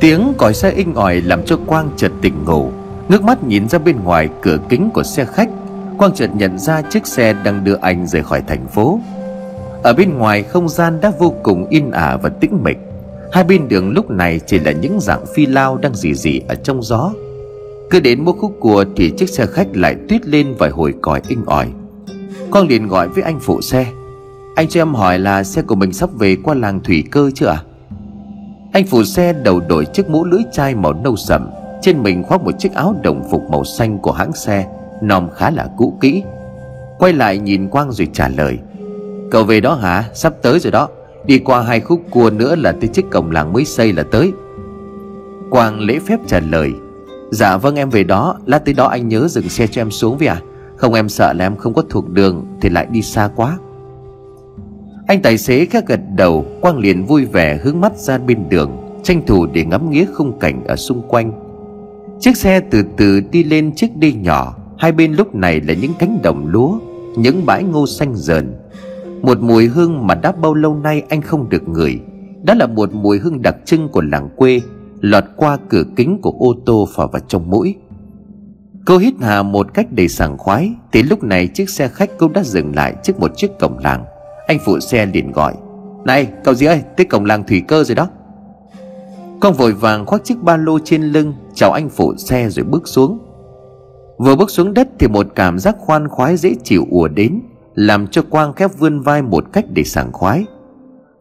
Tiếng còi xe inh ỏi làm cho Quang chợt tỉnh ngủ. Ngước mắt nhìn ra bên ngoài cửa kính của xe khách, Quang chợt nhận ra chiếc xe đang đưa anh rời khỏi thành phố. Ở bên ngoài không gian đã vô cùng yên ả và tĩnh mịch. Hai bên đường lúc này chỉ là những dạng phi lao đang rì rì ở trong gió. Cứ đến một khúc cua thì chiếc xe khách lại tuyết lên vài hồi còi inh ỏi. Quang liền gọi với anh phụ xe. Anh cho em hỏi là xe của mình sắp về qua làng Thủy Cơ chưa ạ? à? Anh phụ xe đầu đội chiếc mũ lưỡi chai màu nâu sậm. Trên mình khoác một chiếc áo đồng phục màu xanh của hãng xe Nòm khá là cũ kỹ. Quay lại nhìn Quang rồi trả lời, Cậu về đó hả? Sắp tới rồi đó. Đi qua hai khúc cua nữa là tới chiếc cổng làng mới xây là tới. Quang lễ phép trả lời Dạ vâng em về đó. Lát tới đó anh nhớ dừng xe cho em xuống với à. Không, em sợ là em không có thuộc đường Thì lại đi xa quá. Anh tài xế khẽ gật đầu, Quang liền vui vẻ hướng mắt ra bên đường, Tranh thủ để ngắm nghía khung cảnh ở xung quanh. Chiếc xe từ từ đi lên chiếc đê nhỏ, Hai bên lúc này là những cánh đồng lúa, Những bãi ngô xanh dờn. Một mùi hương mà đã bao lâu nay anh không được ngửi, Đó là một mùi hương đặc trưng của làng quê, Lọt qua cửa kính của ô tô phả vào trong mũi. Cô hít hà một cách đầy sảng khoái Thì lúc này chiếc xe khách cũng đã dừng lại trước một chiếc cổng làng. Anh phụ xe liền gọi. Này, cậu gì ơi, tới cổng làng thủy cơ rồi đó. Con vội vàng khoác chiếc ba lô trên lưng, Chào anh phụ xe rồi bước xuống. Vừa bước xuống đất thì một cảm giác khoan khoái dễ chịu ùa đến, Làm cho Quang khép vươn vai một cách để sảng khoái.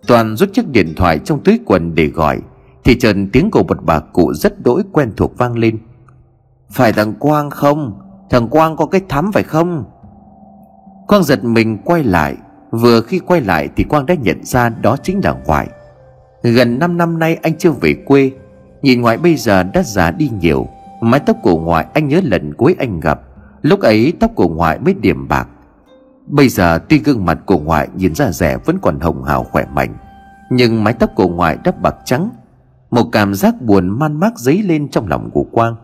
Toàn rút chiếc điện thoại trong túi quần để gọi, Thì trần tiếng của một bà cụ rất đỗi quen thuộc vang lên. Phải thằng Quang không? Thằng Quang có cái thắm phải không? Quang giật mình quay lại Vừa khi quay lại thì Quang đã nhận ra đó chính là ngoại. Gần 5 năm nay anh chưa về quê, Nhìn ngoại bây giờ đã già đi nhiều, Mái tóc của ngoại anh nhớ lần cuối anh gặp, Lúc ấy tóc của ngoại mới điểm bạc. Bây giờ tuy gương mặt của ngoại nhìn ra rẻ vẫn còn hồng hào khỏe mạnh, Nhưng mái tóc của ngoại đã bạc trắng, Một cảm giác buồn man mác dấy lên trong lòng của Quang.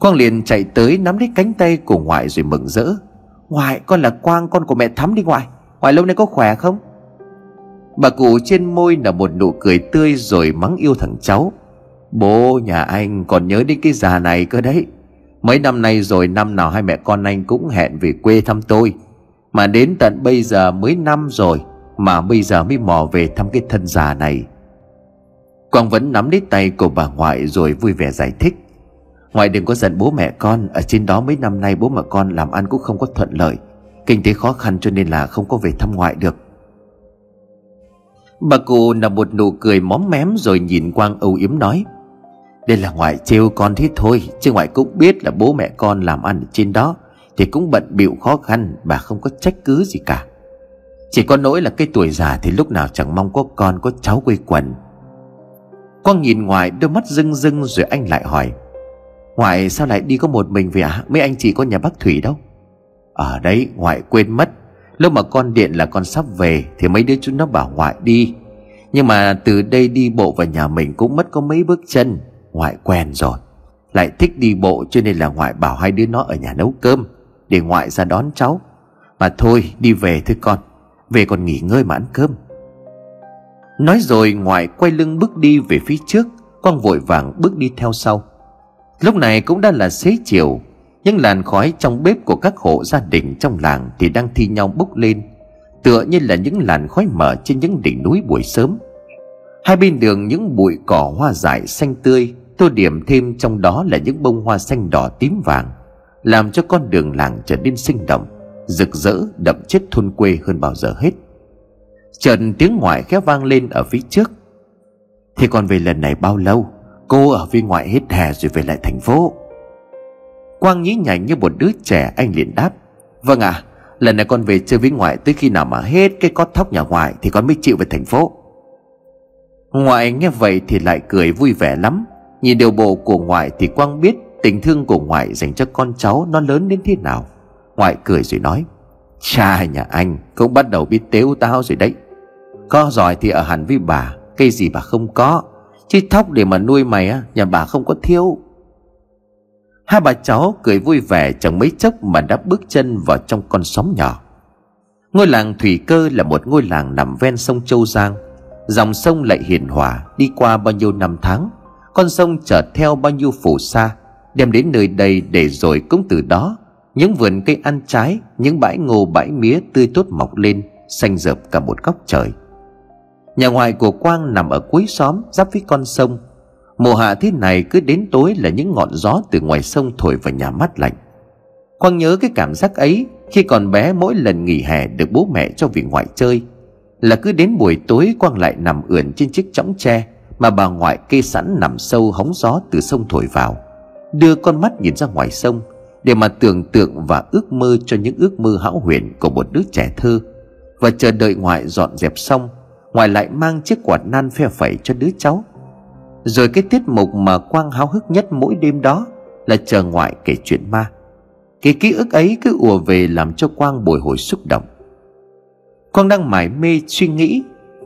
Quang liền chạy tới nắm lấy cánh tay của ngoại rồi mừng rỡ. Ngoại, con là Quang, con của mẹ Thắm đi ngoại hoài lâu nay có khỏe không? Bà cụ trên môi là một nụ cười tươi rồi mắng yêu thằng cháu. Bố, nhà anh còn nhớ đến cái già này cơ đấy. Mấy năm nay rồi, năm nào hai mẹ con anh cũng hẹn về quê thăm tôi. Mà đến tận bây giờ mới năm rồi, Mà bây giờ mới mò về thăm cái thân già này. Quang vẫn nắm lấy tay của bà ngoại rồi vui vẻ giải thích. Ngoại đừng có giận bố mẹ con, Ở trên đó mấy năm nay bố mẹ con làm ăn cũng không có thuận lợi. Kinh tế khó khăn cho nên là không có về thăm ngoại được. Bà cụ nở một nụ cười móm mém rồi nhìn Quang âu yếm nói, đây là ngoại trêu con thế thôi, Chứ ngoại cũng biết là bố mẹ con làm ăn ở trên đó, Thì cũng bận bịu khó khăn, Bà không có trách cứ gì cả. Chỉ có nỗi là cái tuổi già Thì lúc nào chẳng mong có con, có cháu quây quần. Quang nhìn ngoài đôi mắt rưng rưng Rồi anh lại hỏi, Ngoại sao lại đi có một mình vậy ạ? Mấy anh chị có nhà bác Thủy đâu? Ở đấy ngoại quên mất. Lúc mà con điện là con sắp về Thì mấy đứa chúng nó bảo ngoại đi. Nhưng mà từ đây đi bộ vào nhà mình Cũng mất có mấy bước chân, Ngoại quen rồi. Lại thích đi bộ cho nên là ngoại bảo hai đứa nó ở nhà nấu cơm, Để ngoại ra đón cháu. Mà thôi, đi về thôi con, Về còn nghỉ ngơi mà ăn cơm. Nói rồi ngoại quay lưng bước đi về phía trước, Con vội vàng bước đi theo sau. Lúc này cũng đã là xế chiều những làn khói trong bếp của các hộ gia đình trong làng Thì đang thi nhau bốc lên, Tựa như là những làn khói mở trên những đỉnh núi buổi sớm. Hai bên đường những bụi cỏ hoa dại xanh tươi, tô điểm thêm trong đó là những bông hoa xanh đỏ tím vàng, làm cho con đường làng trở nên sinh động, rực rỡ, đậm chất thôn quê hơn bao giờ hết. Trần tiếng ngoại khẽ vang lên ở phía trước. Thế còn về lần này bao lâu? Cô ở phía ngoại hết hè rồi về lại thành phố quang nhí nhảnh như một đứa trẻ anh liền đáp. Vâng ạ à, lần này con về chơi với ngoại tới khi nào mà hết cái cót thóc nhà ngoại thì con mới chịu về thành phố. Ngoại nghe vậy thì lại cười vui vẻ lắm. Nhìn điều bộ của ngoại thì Quang biết Tình thương của ngoại dành cho con cháu Nó lớn đến thế nào. Ngoại cười rồi nói Cha nhà anh cũng bắt đầu biết tếu tao rồi đấy. Có giỏi thì ở hẳn với bà Cây gì bà không có. Chứ thóc để mà nuôi mày á Nhà bà không có thiếu. Hai bà cháu cười vui vẻ Chẳng mấy chốc mà đã bước chân vào trong con xóm nhỏ. Ngôi làng Thủy Cơ là một ngôi làng nằm ven sông Châu Giang. Dòng sông lại hiền hòa, Đi qua bao nhiêu năm tháng. Con sông chở theo bao nhiêu phù sa, Đem đến nơi đây để rồi cũng từ đó, Những vườn cây ăn trái, Những bãi ngô bãi mía tươi tốt mọc lên, Xanh rợp cả một góc trời. Nhà ngoài của Quang nằm ở cuối xóm, Giáp với con sông. Mùa hạ thế này cứ đến tối là những ngọn gió từ ngoài sông thổi vào nhà mát lạnh. Quang nhớ cái cảm giác ấy Khi còn bé mỗi lần nghỉ hè được bố mẹ cho về ngoại chơi. Là cứ đến buổi tối Quang lại nằm ườn trên chiếc chõng tre Mà bà ngoại kê sẵn nằm sâu hóng gió từ sông thổi vào, Đưa con mắt nhìn ra ngoài sông Để mà tưởng tượng và ước mơ cho những ước mơ hão huyền của một đứa trẻ thơ. Và chờ đợi ngoại dọn dẹp xong, Ngoại lại mang chiếc quạt nan phe phẩy cho đứa cháu. Rồi cái tiết mục mà Quang háo hức nhất mỗi đêm đó Là chờ ngoại kể chuyện ma. Cái ký ức ấy cứ ùa về làm cho Quang bồi hồi xúc động. Quang đang mải mê suy nghĩ,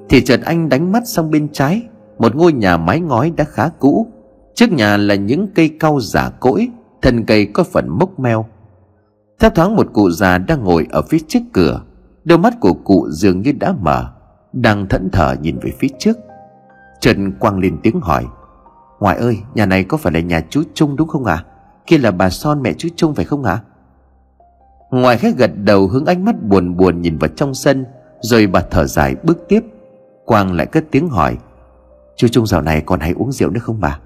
Thì chợt anh đánh mắt sang bên trái, Một ngôi nhà mái ngói đã khá cũ. Trước nhà là những cây cau giả cỗi, Thân cây có phần mốc meo. Theo thoáng một cụ già đang ngồi ở phía trước cửa, Đôi mắt của cụ dường như đã mở, Đang thẫn thờ nhìn về phía trước. Trần Quang lên tiếng hỏi. Ngoại ơi, nhà này có phải là nhà chú Trung đúng không ạ? À? Kia là bà Son mẹ chú Trung phải không ạ? Ngoài khẽ gật đầu hướng ánh mắt buồn buồn nhìn vào trong sân, Rồi bà thở dài bước tiếp. Quang lại cất tiếng hỏi. Chú Trung dạo này còn hay uống rượu nữa không bà?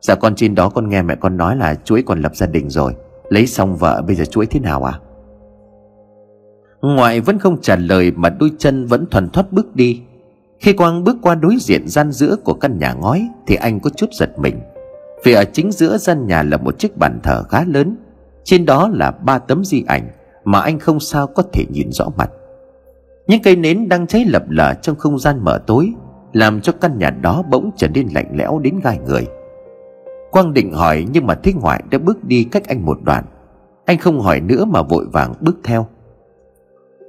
Dạ con trên đó con nghe mẹ con nói là chú ấy còn lập gia đình rồi. Lấy xong vợ, bây giờ chú ấy thế nào à Ngoại vẫn không trả lời mà đôi chân vẫn thuần thoát bước đi. Khi Quang bước qua đối diện gian giữa của căn nhà ngói, Thì anh có chút giật mình. Vì ở chính giữa gian nhà là một chiếc bàn thờ khá lớn, Trên đó là ba tấm di ảnh Mà anh không sao có thể nhìn rõ mặt. Những cây nến đang cháy lập lờ trong không gian mở tối, Làm cho căn nhà đó bỗng trở nên lạnh lẽo đến gai người. Quang định hỏi, nhưng mà thích ngoại đã bước đi cách anh một đoạn. Anh không hỏi nữa mà vội vàng bước theo.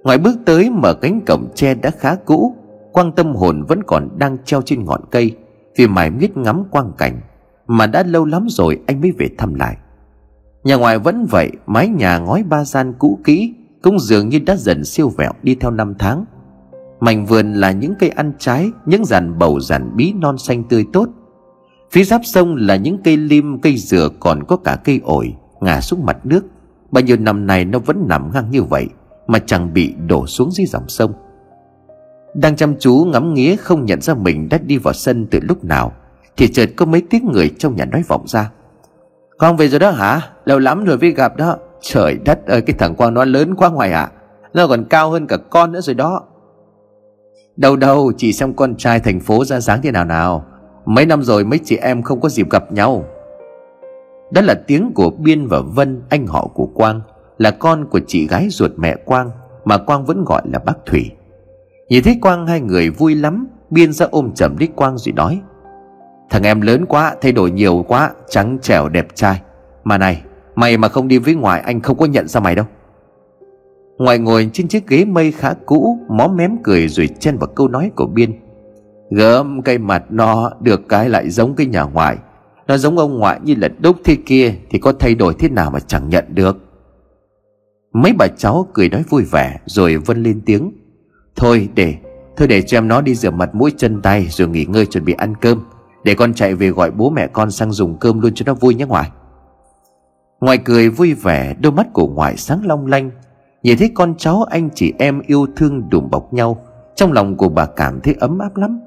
Ngoại bước tới, mở cánh cổng tre đã khá cũ Quang tâm hồn vẫn còn đang treo trên ngọn cây, Vì mải miết ngắm quang cảnh mà đã lâu lắm rồi anh mới về thăm lại. Nhà ngoài vẫn vậy, Mái nhà ngói ba gian cũ kỹ Cũng dường như đã dần siêu vẹo đi theo năm tháng. Mảnh vườn là những cây ăn trái, Những giàn bầu giàn bí non xanh tươi tốt. Phía giáp sông là những cây lim, cây dừa Còn có cả cây ổi Ngả xuống mặt nước. Bao nhiêu năm nay nó vẫn nằm ngang như vậy Mà chẳng bị đổ xuống dưới dòng sông. Đang chăm chú ngắm nghía không nhận ra mình đã đi vào sân từ lúc nào, thì chợt có mấy tiếng người trong nhà nói vọng ra. Con về rồi đó hả? Lâu lắm rồi mới gặp đó. Trời đất ơi, cái thằng Quang nó lớn quá ngoài ạ. À. Nó còn cao hơn cả con nữa rồi đó. Đâu đâu, chỉ xem con trai thành phố ra dáng thế nào nào. Mấy năm rồi mấy chị em không có dịp gặp nhau. Đó là tiếng của Biên và Vân, Anh họ của Quang, Là con của chị gái ruột mẹ Quang, Mà Quang vẫn gọi là bác Thủy. Nhìn thấy Quang hai người vui lắm, Biên ra ôm chầm lấy Quang rồi nói, Thằng em lớn quá, Thay đổi nhiều quá, Trắng trẻo đẹp trai. Mà này, Mày mà không đi với ngoại, Anh không có nhận ra mày đâu. Ngoại ngồi trên chiếc ghế mây khá cũ, Mó mém cười rồi chen vào câu nói của Biên, Gớm cây mặt nó, Được cái lại giống cái nhà ngoại. Nó giống ông ngoại như là đúc thế kia, Thì có thay đổi thế nào mà chẳng nhận được? Mấy bà cháu cười nói vui vẻ, Rồi vân lên tiếng Thôi để Thôi để cho em nó đi rửa mặt mũi chân tay Rồi nghỉ ngơi chuẩn bị ăn cơm. Để con chạy về gọi bố mẹ con sang dùng cơm luôn cho nó vui nhé ngoại. Ngoại cười vui vẻ, Đôi mắt của ngoại sáng long lanh. Nhìn thấy con cháu anh chị em yêu thương đùm bọc nhau, Trong lòng của bà cảm thấy ấm áp lắm.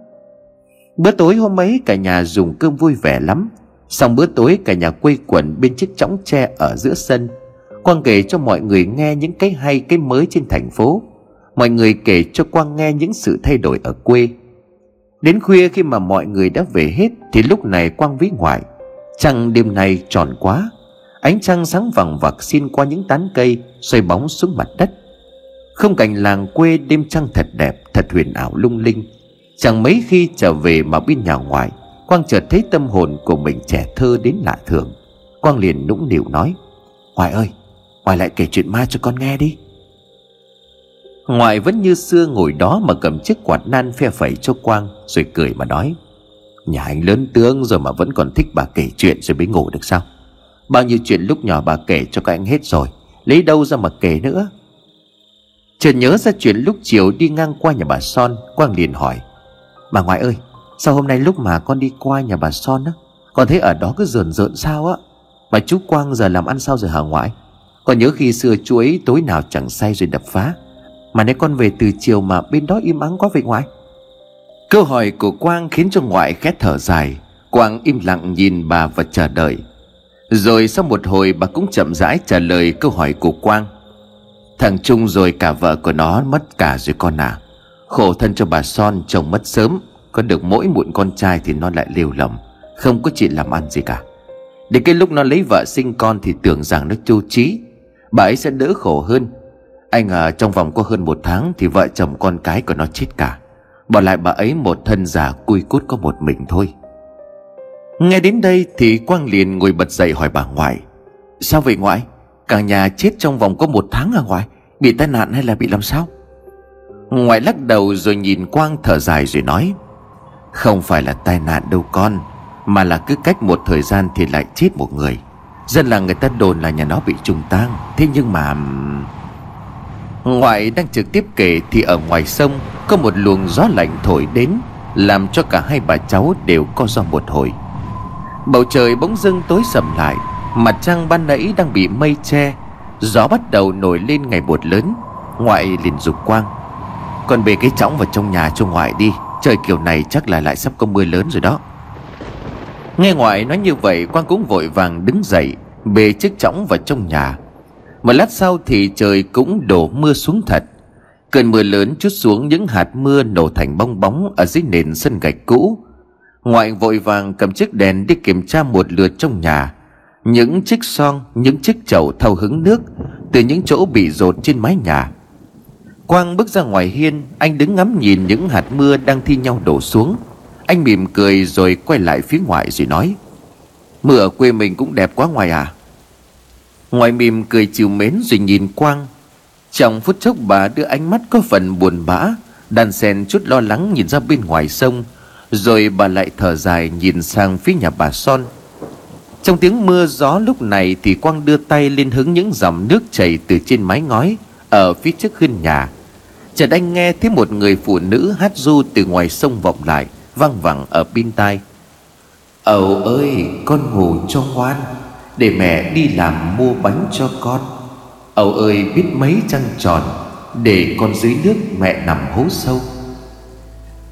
Bữa tối hôm ấy cả nhà dùng cơm vui vẻ lắm. Xong bữa tối cả nhà quây quần bên chiếc chõng tre ở giữa sân Quang kể cho mọi người nghe những cái hay, cái mới trên thành phố. Mọi người kể cho Quang nghe những sự thay đổi ở quê. Đến khuya khi mà mọi người đã về hết, Thì lúc này quang vĩ ngoại, Trăng đêm nay tròn quá. Ánh trăng sáng vàng vặc xin qua những tán cây Xoay bóng xuống mặt đất. Không cảnh làng quê đêm trăng thật đẹp, Thật huyền ảo lung linh. Chẳng mấy khi trở về mà bên nhà ngoại, Quang chợt thấy tâm hồn của mình trẻ thơ đến lạ thường. Quang liền nũng nịu nói, Hoài ơi, Hoài lại kể chuyện ma cho con nghe đi. Ngoại vẫn như xưa ngồi đó mà cầm chiếc quạt nan phe phẩy cho Quang, Rồi cười mà nói, Nhà anh lớn tướng rồi mà vẫn còn thích bà kể chuyện rồi mới ngủ được sao? Bao nhiêu chuyện lúc nhỏ bà kể cho các anh hết rồi, Lấy đâu ra mà kể nữa? Chợt nhớ ra chuyện lúc chiều đi ngang qua nhà bà Son, Quang liền hỏi, Bà ngoại ơi, Sao hôm nay lúc mà con đi qua nhà bà Son á, Con thấy ở đó cứ rờn rợn sao á? Mà chú Quang giờ làm ăn sao rồi hả ngoại? Còn nhớ khi xưa chú ấy tối nào chẳng say rồi đập phá. Mà nếu con về từ chiều mà bên đó im ắng quá vậy ngoại. Câu hỏi của Quang khiến cho ngoại khét thở dài. Quang im lặng nhìn bà và chờ đợi. Rồi sau một hồi bà cũng chậm rãi trả lời câu hỏi của Quang. Thằng Trung rồi cả vợ của nó mất cả rồi con à. Khổ thân cho bà Son, chồng mất sớm. Có được mỗi muộn con trai thì nó lại liều lầm. Không có chuyện làm ăn gì cả. Đến cái lúc nó lấy vợ sinh con thì tưởng rằng nó chu trí. Bà ấy sẽ đỡ khổ hơn. Anh ngờ trong vòng có hơn một tháng Thì vợ chồng con cái của nó chết cả. Bỏ lại bà ấy một thân già cui cút có một mình thôi. Nghe đến đây thì Quang liền ngồi bật dậy hỏi bà ngoại, Sao vậy ngoại? Cả nhà chết trong vòng có một tháng à ngoại? Bị tai nạn hay là bị làm sao? Ngoại lắc đầu rồi nhìn Quang thở dài rồi nói, Không phải là tai nạn đâu con, Mà là cứ cách một thời gian thì lại chết một người. Dân là người ta đồn là nhà nó bị trùng tang. Thế nhưng mà Ngoại đang trực tiếp kể Thì ở ngoài sông, Có một luồng gió lạnh thổi đến, Làm cho cả hai bà cháu đều co do một hồi. Bầu trời bỗng dưng tối sầm lại, Mặt trăng ban nãy đang bị mây che, Gió bắt đầu nổi lên ngày một lớn, Ngoại liền dục quang. Con bê cái chõng vào trong nhà cho ngoại đi, Trời kiểu này chắc là lại sắp có mưa lớn rồi đó. Nghe ngoại nói như vậy, Quang cũng vội vàng đứng dậy, Bê chiếc chõng vào trong nhà một lát sau thì trời cũng đổ mưa xuống thật. Cơn mưa lớn chút xuống những hạt mưa nổ thành bong bóng Ở dưới nền sân gạch cũ. Ngoại vội vàng cầm chiếc đèn đi kiểm tra một lượt trong nhà. Những chiếc son, những chiếc chậu thâu hứng nước từ những chỗ bị rột trên mái nhà. Quang bước ra ngoài hiên, anh đứng ngắm nhìn những hạt mưa đang thi nhau đổ xuống. Anh mỉm cười rồi quay lại phía ngoài rồi nói, mưa ở quê mình cũng đẹp quá ngoài à ngoài mỉm cười chiều mến rồi nhìn quang, trong phút chốc bà đưa ánh mắt có phần buồn bã, đan xen chút lo lắng nhìn ra bên ngoài sông, rồi bà lại thở dài nhìn sang phía nhà bà son. Trong tiếng mưa gió lúc này thì Quang đưa tay lên hứng những dòng nước chảy từ trên mái ngói Ở phía trước hiên nhà. Chợt anh nghe thấy một người phụ nữ hát du từ ngoài sông vọng lại Văng vẳng ở bên tai. Ầu ơi, con ngủ cho ngoan. Để mẹ đi làm mua bánh cho con. Ầu ơi, biết mấy trăng tròn, Để con dưới nước mẹ nằm hố sâu.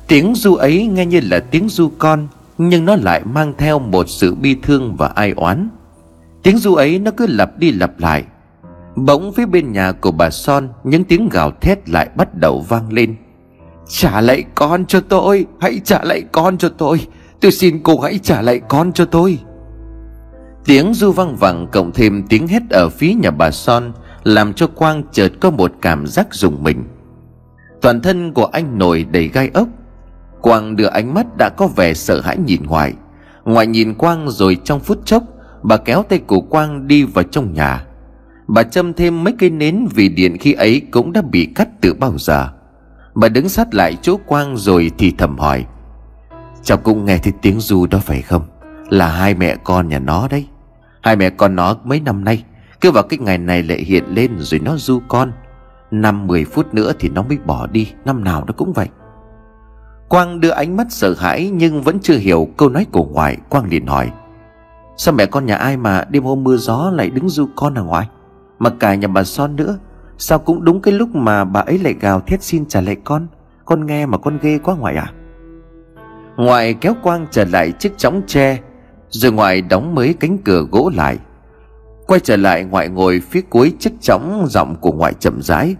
Tiếng du ấy nghe như là tiếng du con, nhưng nó lại mang theo một sự bi thương và ai oán. Tiếng du ấy nó cứ lặp đi lặp lại. Bỗng phía bên nhà của bà Son, Những tiếng gào thét lại bắt đầu vang lên. Trả lại con cho tôi, Hãy trả lại con cho tôi. Tôi xin cô hãy trả lại con cho tôi. Tiếng du văng vẳng cộng thêm tiếng hét ở phía nhà bà Son, Làm cho Quang chợt có một cảm giác rùng mình. Toàn thân của anh nổi đầy gai ốc. Quang đưa ánh mắt đã có vẻ sợ hãi nhìn ngoài. Ngoài nhìn Quang rồi trong phút chốc, Bà kéo tay của Quang đi vào trong nhà. Bà châm thêm mấy cây nến vì điện khi ấy cũng đã bị cắt từ bao giờ. Bà đứng sát lại chỗ Quang rồi thì thầm hỏi, Cháu cũng nghe thấy tiếng du đó phải không? Là hai mẹ con nhà nó đấy. Hai mẹ con nó mấy năm nay, Cứ vào cái ngày này lại hiện lên rồi nó du con. Năm mười phút nữa thì nó mới bỏ đi, Năm nào nó cũng vậy. Quang đưa ánh mắt sợ hãi nhưng vẫn chưa hiểu câu nói của ngoại. Quang liền hỏi, Sao mẹ con nhà ai mà đêm hôm mưa gió lại đứng du con à ngoại? Mà cả nhà bà Son nữa, Sao cũng đúng cái lúc mà bà ấy lại gào thét xin trả lại con? Con nghe mà con ghê quá ngoại à. Ngoại kéo Quang trở lại chiếc chóng tre rồi ngoại đóng mấy cánh cửa gỗ lại. Quay trở lại ngoại ngồi phía cuối chiếc chóng giọng của ngoại chậm rãi.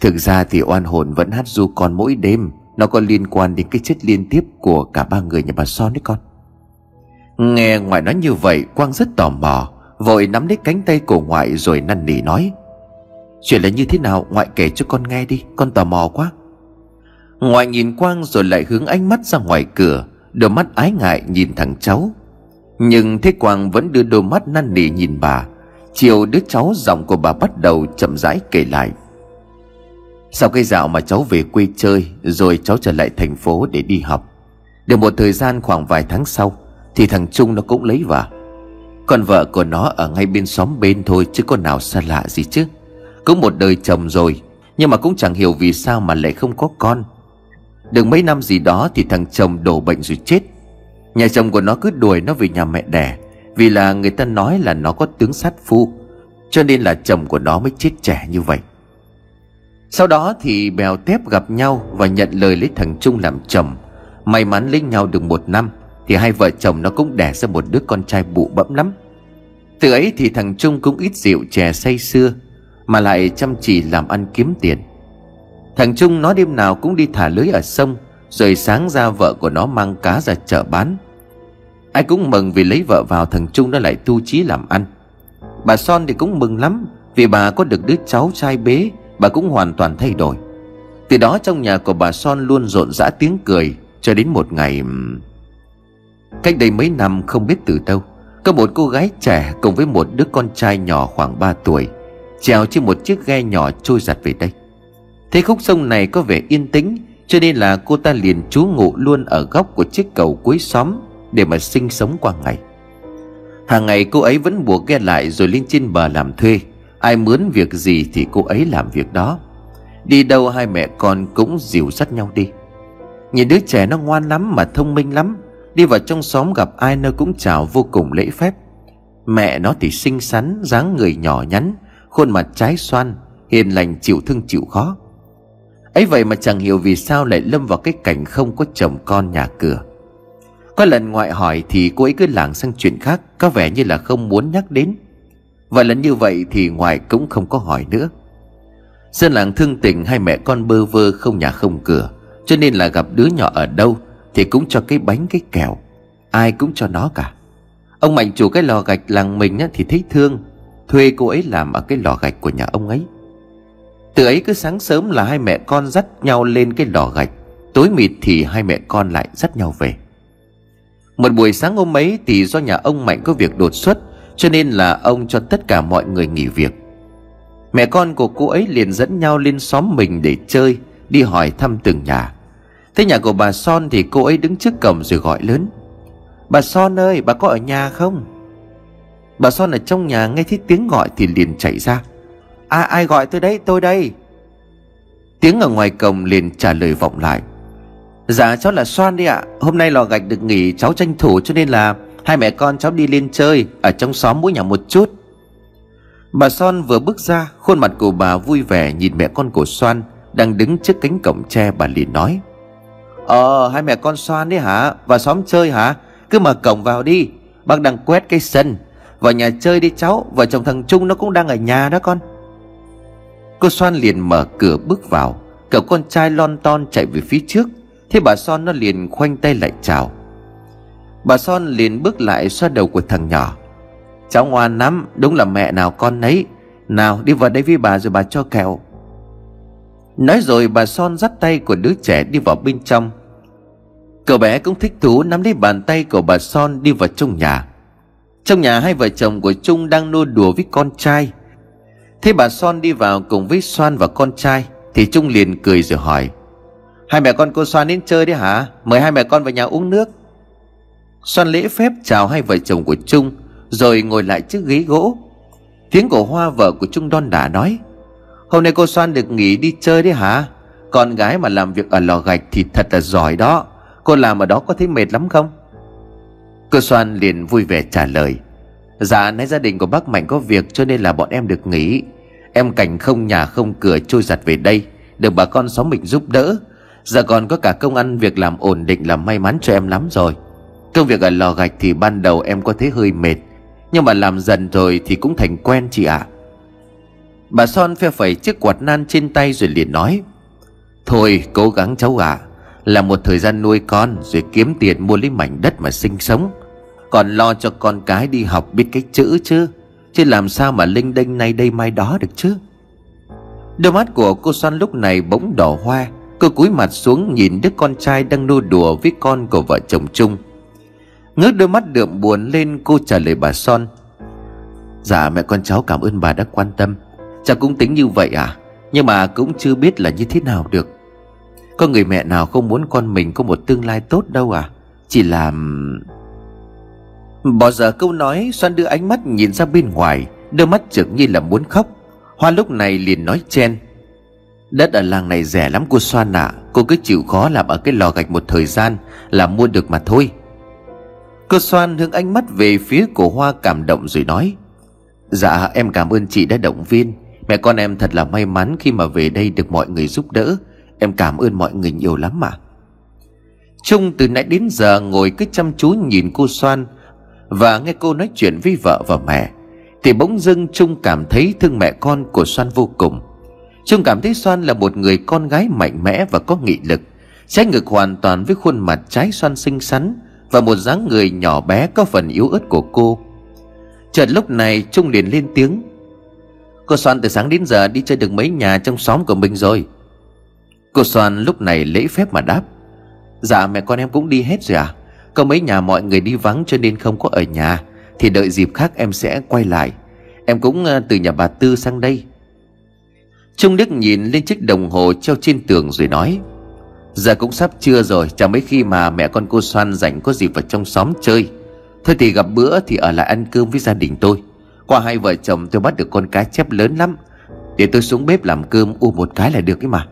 Thực ra thì oan hồn vẫn hát du con mỗi đêm. Nó có liên quan đến cái chết liên tiếp Của cả ba người nhà bà Son đấy con. Nghe ngoại nói như vậy, Quang rất tò mò, Vội nắm lấy cánh tay của ngoại rồi năn nỉ nói. Chuyện là như thế nào? Ngoại kể cho con nghe đi, Con tò mò quá. Ngoại nhìn Quang rồi lại hướng ánh mắt ra ngoài cửa, Đôi mắt ái ngại nhìn thằng cháu. Nhưng thế Quang vẫn đưa đôi mắt năn nỉ nhìn bà. Chiều đứa cháu giọng của bà bắt đầu chậm rãi kể lại. Sau cái dạo mà cháu về quê chơi, Rồi cháu trở lại thành phố để đi học. Được một thời gian khoảng vài tháng sau, Thì thằng Trung nó cũng lấy vợ Còn vợ của nó ở ngay bên xóm bên thôi, Chứ có nào xa lạ gì chứ. Cũng một đời chồng rồi, Nhưng mà cũng chẳng hiểu vì sao mà lại không có con. Được mấy năm gì đó thì thằng chồng đổ bệnh rồi chết. Nhà chồng của nó cứ đuổi nó về nhà mẹ đẻ, Vì là người ta nói là nó có tướng sát phu, Cho nên là chồng của nó mới chết trẻ như vậy. Sau đó thì bèo tép gặp nhau Và nhận lời lấy thằng Trung làm chồng. May mắn lấy nhau được một năm, Thì hai vợ chồng nó cũng đẻ ra một đứa con trai bụ bẫm lắm. Từ ấy thì thằng Trung cũng ít rượu chè say xưa, Mà lại chăm chỉ làm ăn kiếm tiền. Thằng Trung nó đêm nào cũng đi thả lưới ở sông rồi sáng ra vợ của nó mang cá ra chợ bán. Ai cũng mừng vì lấy vợ vào, thằng Trung nó lại tu trí làm ăn. Bà Son thì cũng mừng lắm, Vì bà có được đứa cháu trai bế, Bà cũng hoàn toàn thay đổi. Từ đó trong nhà của bà Son luôn rộn rã tiếng cười, Cho đến một ngày Cách đây mấy năm không biết từ đâu, Có một cô gái trẻ cùng với một đứa con trai nhỏ khoảng 3 tuổi, Trèo trên một chiếc ghe nhỏ trôi giặt về đây. Thế khúc sông này có vẻ yên tĩnh cho nên là cô ta liền trú ngụ luôn ở góc của chiếc cầu cuối xóm Để mà sinh sống qua ngày. Hàng ngày cô ấy vẫn buộc ghe lại rồi lên trên bờ làm thuê. Ai mướn việc gì thì cô ấy làm việc đó. Đi đâu hai mẹ con cũng dìu dắt nhau đi. Nhìn đứa trẻ nó ngoan lắm mà thông minh lắm. Đi vào trong xóm gặp ai nó cũng chào vô cùng lễ phép. Mẹ nó thì xinh xắn, dáng người nhỏ nhắn, Khuôn mặt trái xoan, Hiền lành, chịu thương chịu khó ấy vậy mà chẳng hiểu vì sao lại lâm vào cái cảnh không có chồng con nhà cửa. Có lần ngoại hỏi thì cô ấy cứ lảng sang chuyện khác, có vẻ như là không muốn nhắc đến. Và lần như vậy thì ngoại cũng không có hỏi nữa. Dân làng thương tình hai mẹ con bơ vơ không nhà không cửa, cho nên là gặp đứa nhỏ ở đâu thì cũng cho cái bánh cái kẹo, ai cũng cho nó cả. Ông mạnh chủ cái lò gạch làng mình thì thấy thương, thuê cô ấy làm ở cái lò gạch của nhà ông ấy từ ấy cứ sáng sớm là hai mẹ con dắt nhau lên cái lò gạch, Tối mịt thì hai mẹ con lại dắt nhau về. Một buổi sáng hôm ấy thì do nhà ông Mạnh có việc đột xuất, Cho nên là ông cho tất cả mọi người nghỉ việc. Mẹ con của cô ấy liền dẫn nhau lên xóm mình để chơi, Đi hỏi thăm từng nhà. Thế nhà của bà Son thì cô ấy đứng trước cổng rồi gọi lớn. Bà Son ơi, bà có ở nhà không? Bà Son ở trong nhà nghe thấy tiếng gọi thì liền chạy ra. À ai gọi tôi đấy, tôi đây. Tiếng ở ngoài cổng liền trả lời vọng lại. Dạ cháu là Soan đi ạ. Hôm nay lò gạch được nghỉ, cháu tranh thủ cho nên là Hai mẹ con cháu đi lên chơi, Ở trong xóm mỗi nhà một chút. Bà Son vừa bước ra, Khuôn mặt của bà vui vẻ nhìn mẹ con của Soan Đang đứng trước cánh cổng tre, bà liền nói. Ờ hai mẹ con Soan đấy hả? Vào xóm chơi hả? Cứ mở cổng vào đi. Bác đang quét cái sân. Vào nhà chơi đi cháu, Vợ chồng thằng Trung nó cũng đang ở nhà đó con. Cô Soan liền mở cửa bước vào. Cậu con trai lon ton chạy về phía trước. Thế bà Son nó liền khoanh tay lại chào. Bà Son liền bước lại xoa đầu của thằng nhỏ. Cháu ngoan lắm, Đúng là mẹ nào con nấy. Nào, đi vào đây với bà rồi bà cho kẹo. Nói rồi bà Son dắt tay của đứa trẻ đi vào bên trong. Cậu bé cũng thích thú nắm lấy bàn tay của bà Son đi vào trong nhà. Trong nhà hai vợ chồng của Trung đang nô đùa với con trai. Thế bà Son đi vào cùng với Soan và con trai, Thì Trung liền cười rồi hỏi, Hai mẹ con cô Soan đến chơi đấy hả? Mời hai mẹ con vào nhà uống nước. Soan lễ phép chào hai vợ chồng của Trung, Rồi ngồi lại chiếc ghế gỗ. Tiếng của Hoa vợ của Trung đon đả nói, Hôm nay cô Soan được nghỉ đi chơi đấy hả? Con gái mà làm việc ở lò gạch thì thật là giỏi đó. Cô làm ở đó có thấy mệt lắm không? Cô Soan liền vui vẻ trả lời Dạ nãy gia đình của bác Mạnh có việc cho nên là bọn em được nghỉ Em cảnh không nhà không cửa trôi giặt về đây, Được bà con xóm mình giúp đỡ Giờ còn có cả công ăn việc làm ổn định là may mắn cho em lắm rồi Công việc ở lò gạch thì ban đầu em có thấy hơi mệt, Nhưng mà làm dần rồi thì cũng thành quen chị ạ à. Bà Son phe phẩy chiếc quạt nan trên tay rồi liền nói, Thôi, cố gắng cháu ạ à. Là một thời gian nuôi con Rồi kiếm tiền mua lấy mảnh đất mà sinh sống còn lo cho con cái đi học biết cách chữ chứ? Chứ làm sao mà linh đinh nay đây mai đó được chứ? Đôi mắt của cô Xoan lúc này bỗng đỏ hoa Cô cúi mặt xuống nhìn đứa con trai đang nô đùa với con của vợ chồng chung. Ngước đôi mắt đượm buồn lên, cô trả lời bà Son Dạ mẹ con cháu cảm ơn bà đã quan tâm. Cháu cũng tính như vậy à? Nhưng mà cũng chưa biết là như thế nào được. Có người mẹ nào không muốn con mình có một tương lai tốt đâu à? Chỉ là Bỏ giờ câu nói, Xoan đưa ánh mắt nhìn ra bên ngoài, Đôi mắt trực như là muốn khóc. Hoa lúc này liền nói chen. Đất ở làng này rẻ lắm cô Xoan ạ à. Cô cứ chịu khó làm ở cái lò gạch một thời gian Là mua được mà thôi. Cô xoan hướng ánh mắt về phía của Hoa cảm động rồi nói Dạ em cảm ơn chị đã động viên. Mẹ con em thật là may mắn khi mà về đây được mọi người giúp đỡ. Em cảm ơn mọi người nhiều lắm mà Trung từ nãy đến giờ ngồi cứ chăm chú nhìn cô Soan và nghe cô nói chuyện với vợ và mẹ, Thì bỗng dưng Trung cảm thấy thương mẹ con của Soan vô cùng. Trung cảm thấy Soan là một người con gái mạnh mẽ và có nghị lực, Trái ngược hoàn toàn với khuôn mặt trái Soan xinh xắn Và một dáng người nhỏ bé có phần yếu ớt của cô. Chợt lúc này, Trung liền lên tiếng. Cô Soan từ sáng đến giờ đi chơi được mấy nhà trong xóm của mình rồi? Cô Soan lúc này lễ phép mà đáp. Dạ mẹ con em cũng đi hết rồi à có mấy nhà mọi người đi vắng cho nên không có ở nhà, Thì đợi dịp khác em sẽ quay lại. Em cũng ờ, từ nhà bà Tư sang đây. Trung Đức nhìn lên chiếc đồng hồ treo trên tường rồi nói, Giờ cũng sắp trưa rồi, Chẳng mấy khi mà mẹ con cô Soan rảnh có dịp vào trong xóm chơi. Thôi thì gặp bữa thì ở lại ăn cơm với gia đình tôi. Qua hai vợ chồng tôi bắt được con cá chép lớn lắm. Để tôi xuống bếp làm cơm u một cái là được ấy mà.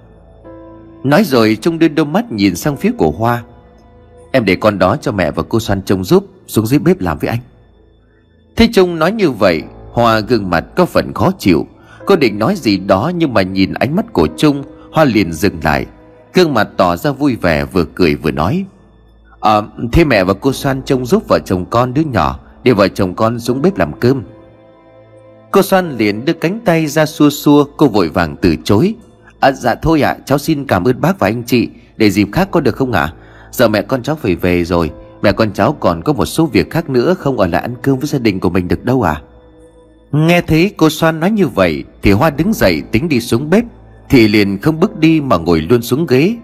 Nói rồi Trung đưa đôi mắt nhìn sang phía của Hoa. Em để con đó cho mẹ và cô xoan trông giúp Xuống dưới bếp làm với anh. Thế Trung nói như vậy Hoa gương mặt có phần khó chịu. Cô định nói gì đó nhưng mà nhìn ánh mắt của Trung Hoa liền dừng lại. Gương mặt tỏ ra vui vẻ vừa cười vừa nói. À thế mẹ và cô xoan trông giúp vợ chồng con đứa nhỏ Để vợ chồng con xuống bếp làm cơm. Cô xoan liền đưa cánh tay ra xua xua Cô vội vàng từ chối. À dạ thôi ạ à, cháu xin cảm ơn bác và anh chị. Để dịp khác có được không ạ? à? Giờ mẹ con cháu phải về rồi. Mẹ con cháu còn có một số việc khác nữa Không ở lại ăn cơm với gia đình của mình được đâu à? Nghe thấy cô Soan nói như vậy, Thì Hoa đứng dậy tính đi xuống bếp. Thì liền không bước đi mà ngồi luôn xuống ghế.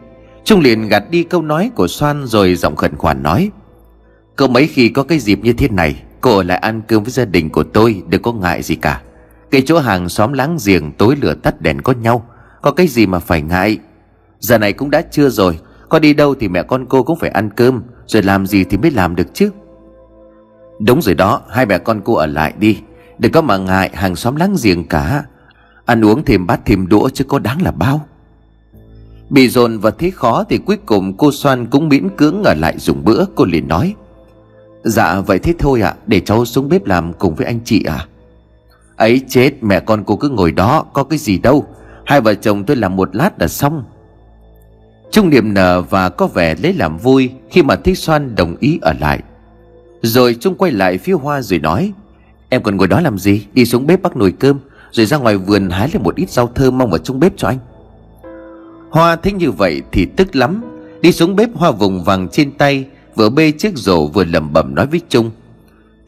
Trung liền gạt đi câu nói của Soan Rồi giọng khẩn khoản nói. Cậu mấy khi có cái dịp như thế này, Cô ở lại ăn cơm với gia đình của tôi, Đừng có ngại gì cả. Cái chỗ hàng xóm láng giềng tối lửa tắt đèn có nhau, Có cái gì mà phải ngại? Giờ này cũng đã trưa rồi con đi đâu thì mẹ con cô cũng phải ăn cơm Rồi làm gì thì mới làm được chứ? Đúng rồi đó Hai mẹ con cô ở lại đi. Đừng có mà ngại hàng xóm láng giềng cả. Ăn uống thêm bát thêm đũa chứ có đáng là bao. Bị dồn và thấy khó thì cuối cùng cô Soan cũng miễn cưỡng ở lại dùng bữa Cô liền nói. Dạ vậy thế thôi ạ à, Để cháu xuống bếp làm cùng với anh chị à Ấy chết mẹ con cô cứ ngồi đó Có cái gì đâu. Hai vợ chồng tôi làm một lát là xong. Trung niềm nở và có vẻ lấy làm vui Khi mà Thích Soan đồng ý ở lại. Rồi Trung quay lại phía Hoa rồi nói, Em còn ngồi đó làm gì? Đi xuống bếp bắt nồi cơm, Rồi ra ngoài vườn hái lên một ít rau thơm mong vào trong bếp cho anh. Hoa thấy như vậy thì tức lắm. Đi xuống bếp Hoa vùng vàng trên tay, Vừa bê chiếc rổ vừa lẩm bẩm nói với Trung,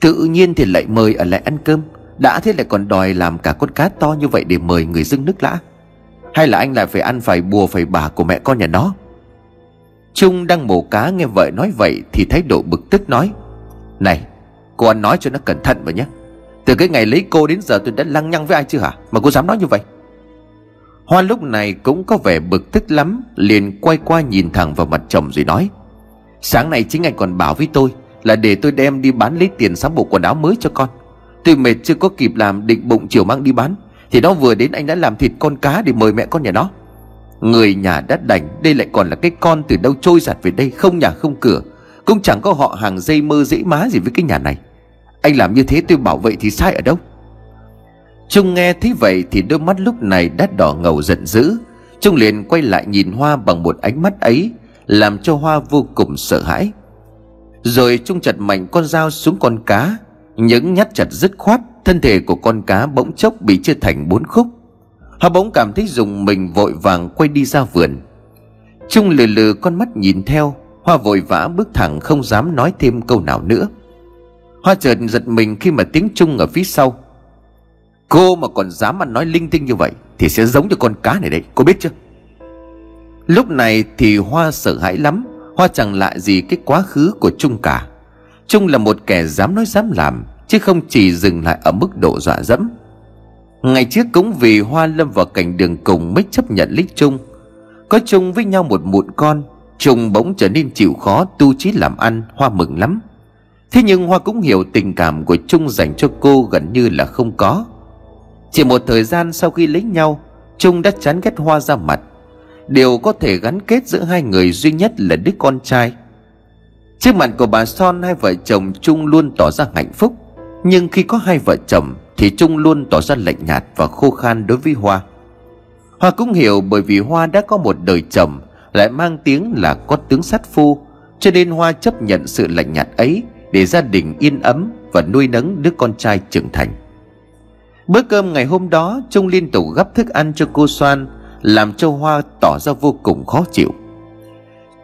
Tự nhiên thì lại mời ở lại ăn cơm. Đã thế lại còn đòi làm cả con cá to như vậy Để mời người dưng nước lã. Hay là anh lại phải ăn phải bùa phải bà của mẹ con nhà nó? Trung đang mổ cá nghe vợ nói vậy Thì thái độ bực tức nói, Này, cô ăn nói cho nó cẩn thận vào nhé. Từ cái ngày lấy cô đến giờ tôi đã lăng nhăng với ai chưa hả? Mà cô dám nói như vậy. Hoa lúc này cũng có vẻ bực tức lắm, Liền quay qua nhìn thẳng vào mặt chồng rồi nói, Sáng nay chính anh còn bảo với tôi Là để tôi đem đi bán lấy tiền sắm bộ quần áo mới cho con. Tôi mệt chưa có kịp làm định bụng chiều mang đi bán. Thì nó vừa đến anh đã làm thịt con cá để mời mẹ con nhà nó. Người nhà đã đành, Đây lại còn là cái con từ đâu trôi giặt về đây, Không nhà không cửa. Cũng chẳng có họ hàng dây mơ dễ má gì với cái nhà này. Anh làm như thế tôi bảo vậy thì sai ở đâu? Trung nghe thấy vậy thì đôi mắt lúc này đã đỏ ngầu giận dữ. Trung liền quay lại nhìn Hoa bằng một ánh mắt ấy, Làm cho Hoa vô cùng sợ hãi. Rồi Trung chặt mạnh con dao xuống con cá Những nhát chặt dứt khoát. Thân thể của con cá bỗng chốc bị chia thành bốn khúc. Hoa bỗng cảm thấy dùng mình vội vàng quay đi ra vườn. Trung lừ lừ con mắt nhìn theo, Hoa vội vã bước thẳng không dám nói thêm câu nào nữa. Hoa chợt giật mình khi mà tiếng Trung ở phía sau. Cô mà còn dám ăn nói linh tinh như vậy Thì sẽ giống như con cá này đấy, Cô biết chưa? Lúc này thì Hoa sợ hãi lắm, Hoa chẳng lạ gì cái quá khứ của Trung cả. Trung là một kẻ dám nói dám làm Chứ không chỉ dừng lại ở mức độ dọa dẫm. Ngày trước cũng vì Hoa lâm vào cảnh đường cùng mới chấp nhận lấy chung, Có chung với nhau một mụn con chung bỗng trở nên chịu khó tu trí làm ăn Hoa mừng lắm. Thế nhưng Hoa cũng hiểu tình cảm của Trung dành cho cô gần như là không có. Chỉ một thời gian sau khi lấy nhau Trung đã chán ghét Hoa ra mặt. Điều có thể gắn kết giữa hai người duy nhất là đứa con trai. Trước mặt của bà Son hai vợ chồng Trung luôn tỏ ra hạnh phúc. Nhưng khi có hai vợ chồng, Thì Trung luôn tỏ ra lạnh nhạt và khô khan đối với Hoa. Hoa cũng hiểu bởi vì Hoa đã có một đời chồng, Lại mang tiếng là có tướng sát phu. Cho nên Hoa chấp nhận sự lạnh nhạt ấy Để gia đình yên ấm Và nuôi nấng đứa con trai trưởng thành. Bữa cơm ngày hôm đó, Trung liên tục gấp thức ăn cho cô Soan, Làm cho Hoa tỏ ra vô cùng khó chịu.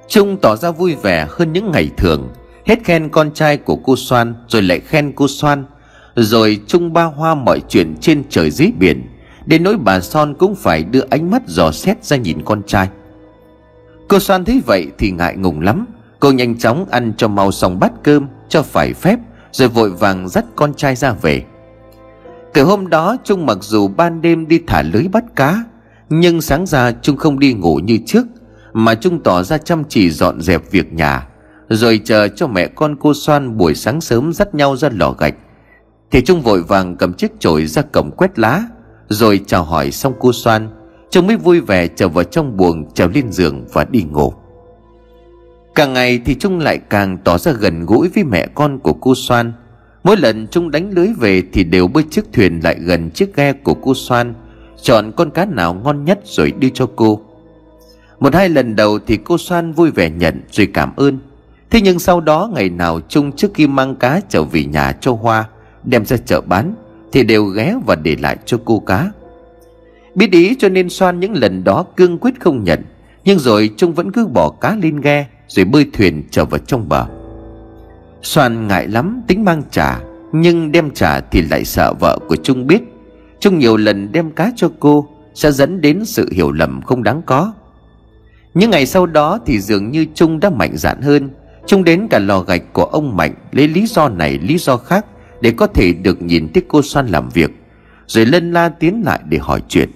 Trung tỏ ra vui vẻ hơn những ngày thường, Hết khen con trai của cô Soan Rồi lại khen cô Soan rồi Trung ba hoa mọi chuyện trên trời dưới biển. Đến nỗi bà Son cũng phải đưa ánh mắt dò xét ra nhìn con trai. Cô son thấy vậy thì ngại ngùng lắm. Cô nhanh chóng ăn cho mau xong bát cơm, Cho phải phép, Rồi vội vàng dắt con trai ra về. Từ hôm đó, Trung mặc dù ban đêm đi thả lưới bắt cá, Nhưng sáng ra Trung không đi ngủ như trước, Mà Trung tỏ ra chăm chỉ dọn dẹp việc nhà, Rồi chờ cho mẹ con cô Soan buổi sáng sớm dắt nhau ra lò gạch. Thì Trung vội vàng cầm chiếc chổi ra cổng quét lá, Rồi chào hỏi xong cô Soan Trung mới vui vẻ trở vào trong buồng, trèo lên giường và đi ngủ. Càng ngày thì Trung lại càng tỏ ra gần gũi với mẹ con của cô Soan. Mỗi lần Trung đánh lưới về thì đều bơi chiếc thuyền lại gần chiếc ghe của cô Soan, Chọn con cá nào ngon nhất rồi đưa cho cô. Một hai lần đầu thì cô Soan vui vẻ nhận rồi cảm ơn. Thế nhưng sau đó ngày nào Trung trước khi mang cá trở về nhà cho Hoa Đem ra chợ bán, Thì đều ghé và để lại cho cô cá. Biết ý cho nên xoan những lần đó cương quyết không nhận, Nhưng rồi Trung vẫn cứ bỏ cá lên ghe, Rồi bơi thuyền trở vào trong bờ. Xoan ngại lắm tính mang trả Nhưng đem trả thì lại sợ vợ của Trung biết. Trung nhiều lần đem cá cho cô, Sẽ dẫn đến sự hiểu lầm không đáng có. Những ngày sau đó thì dường như Trung đã mạnh dạn hơn. Trung đến cả lò gạch của ông Mạnh Lấy lý do này, lý do khác. Để có thể được nhìn thấy cô Soan làm việc, Rồi lân la tiến lại để hỏi chuyện.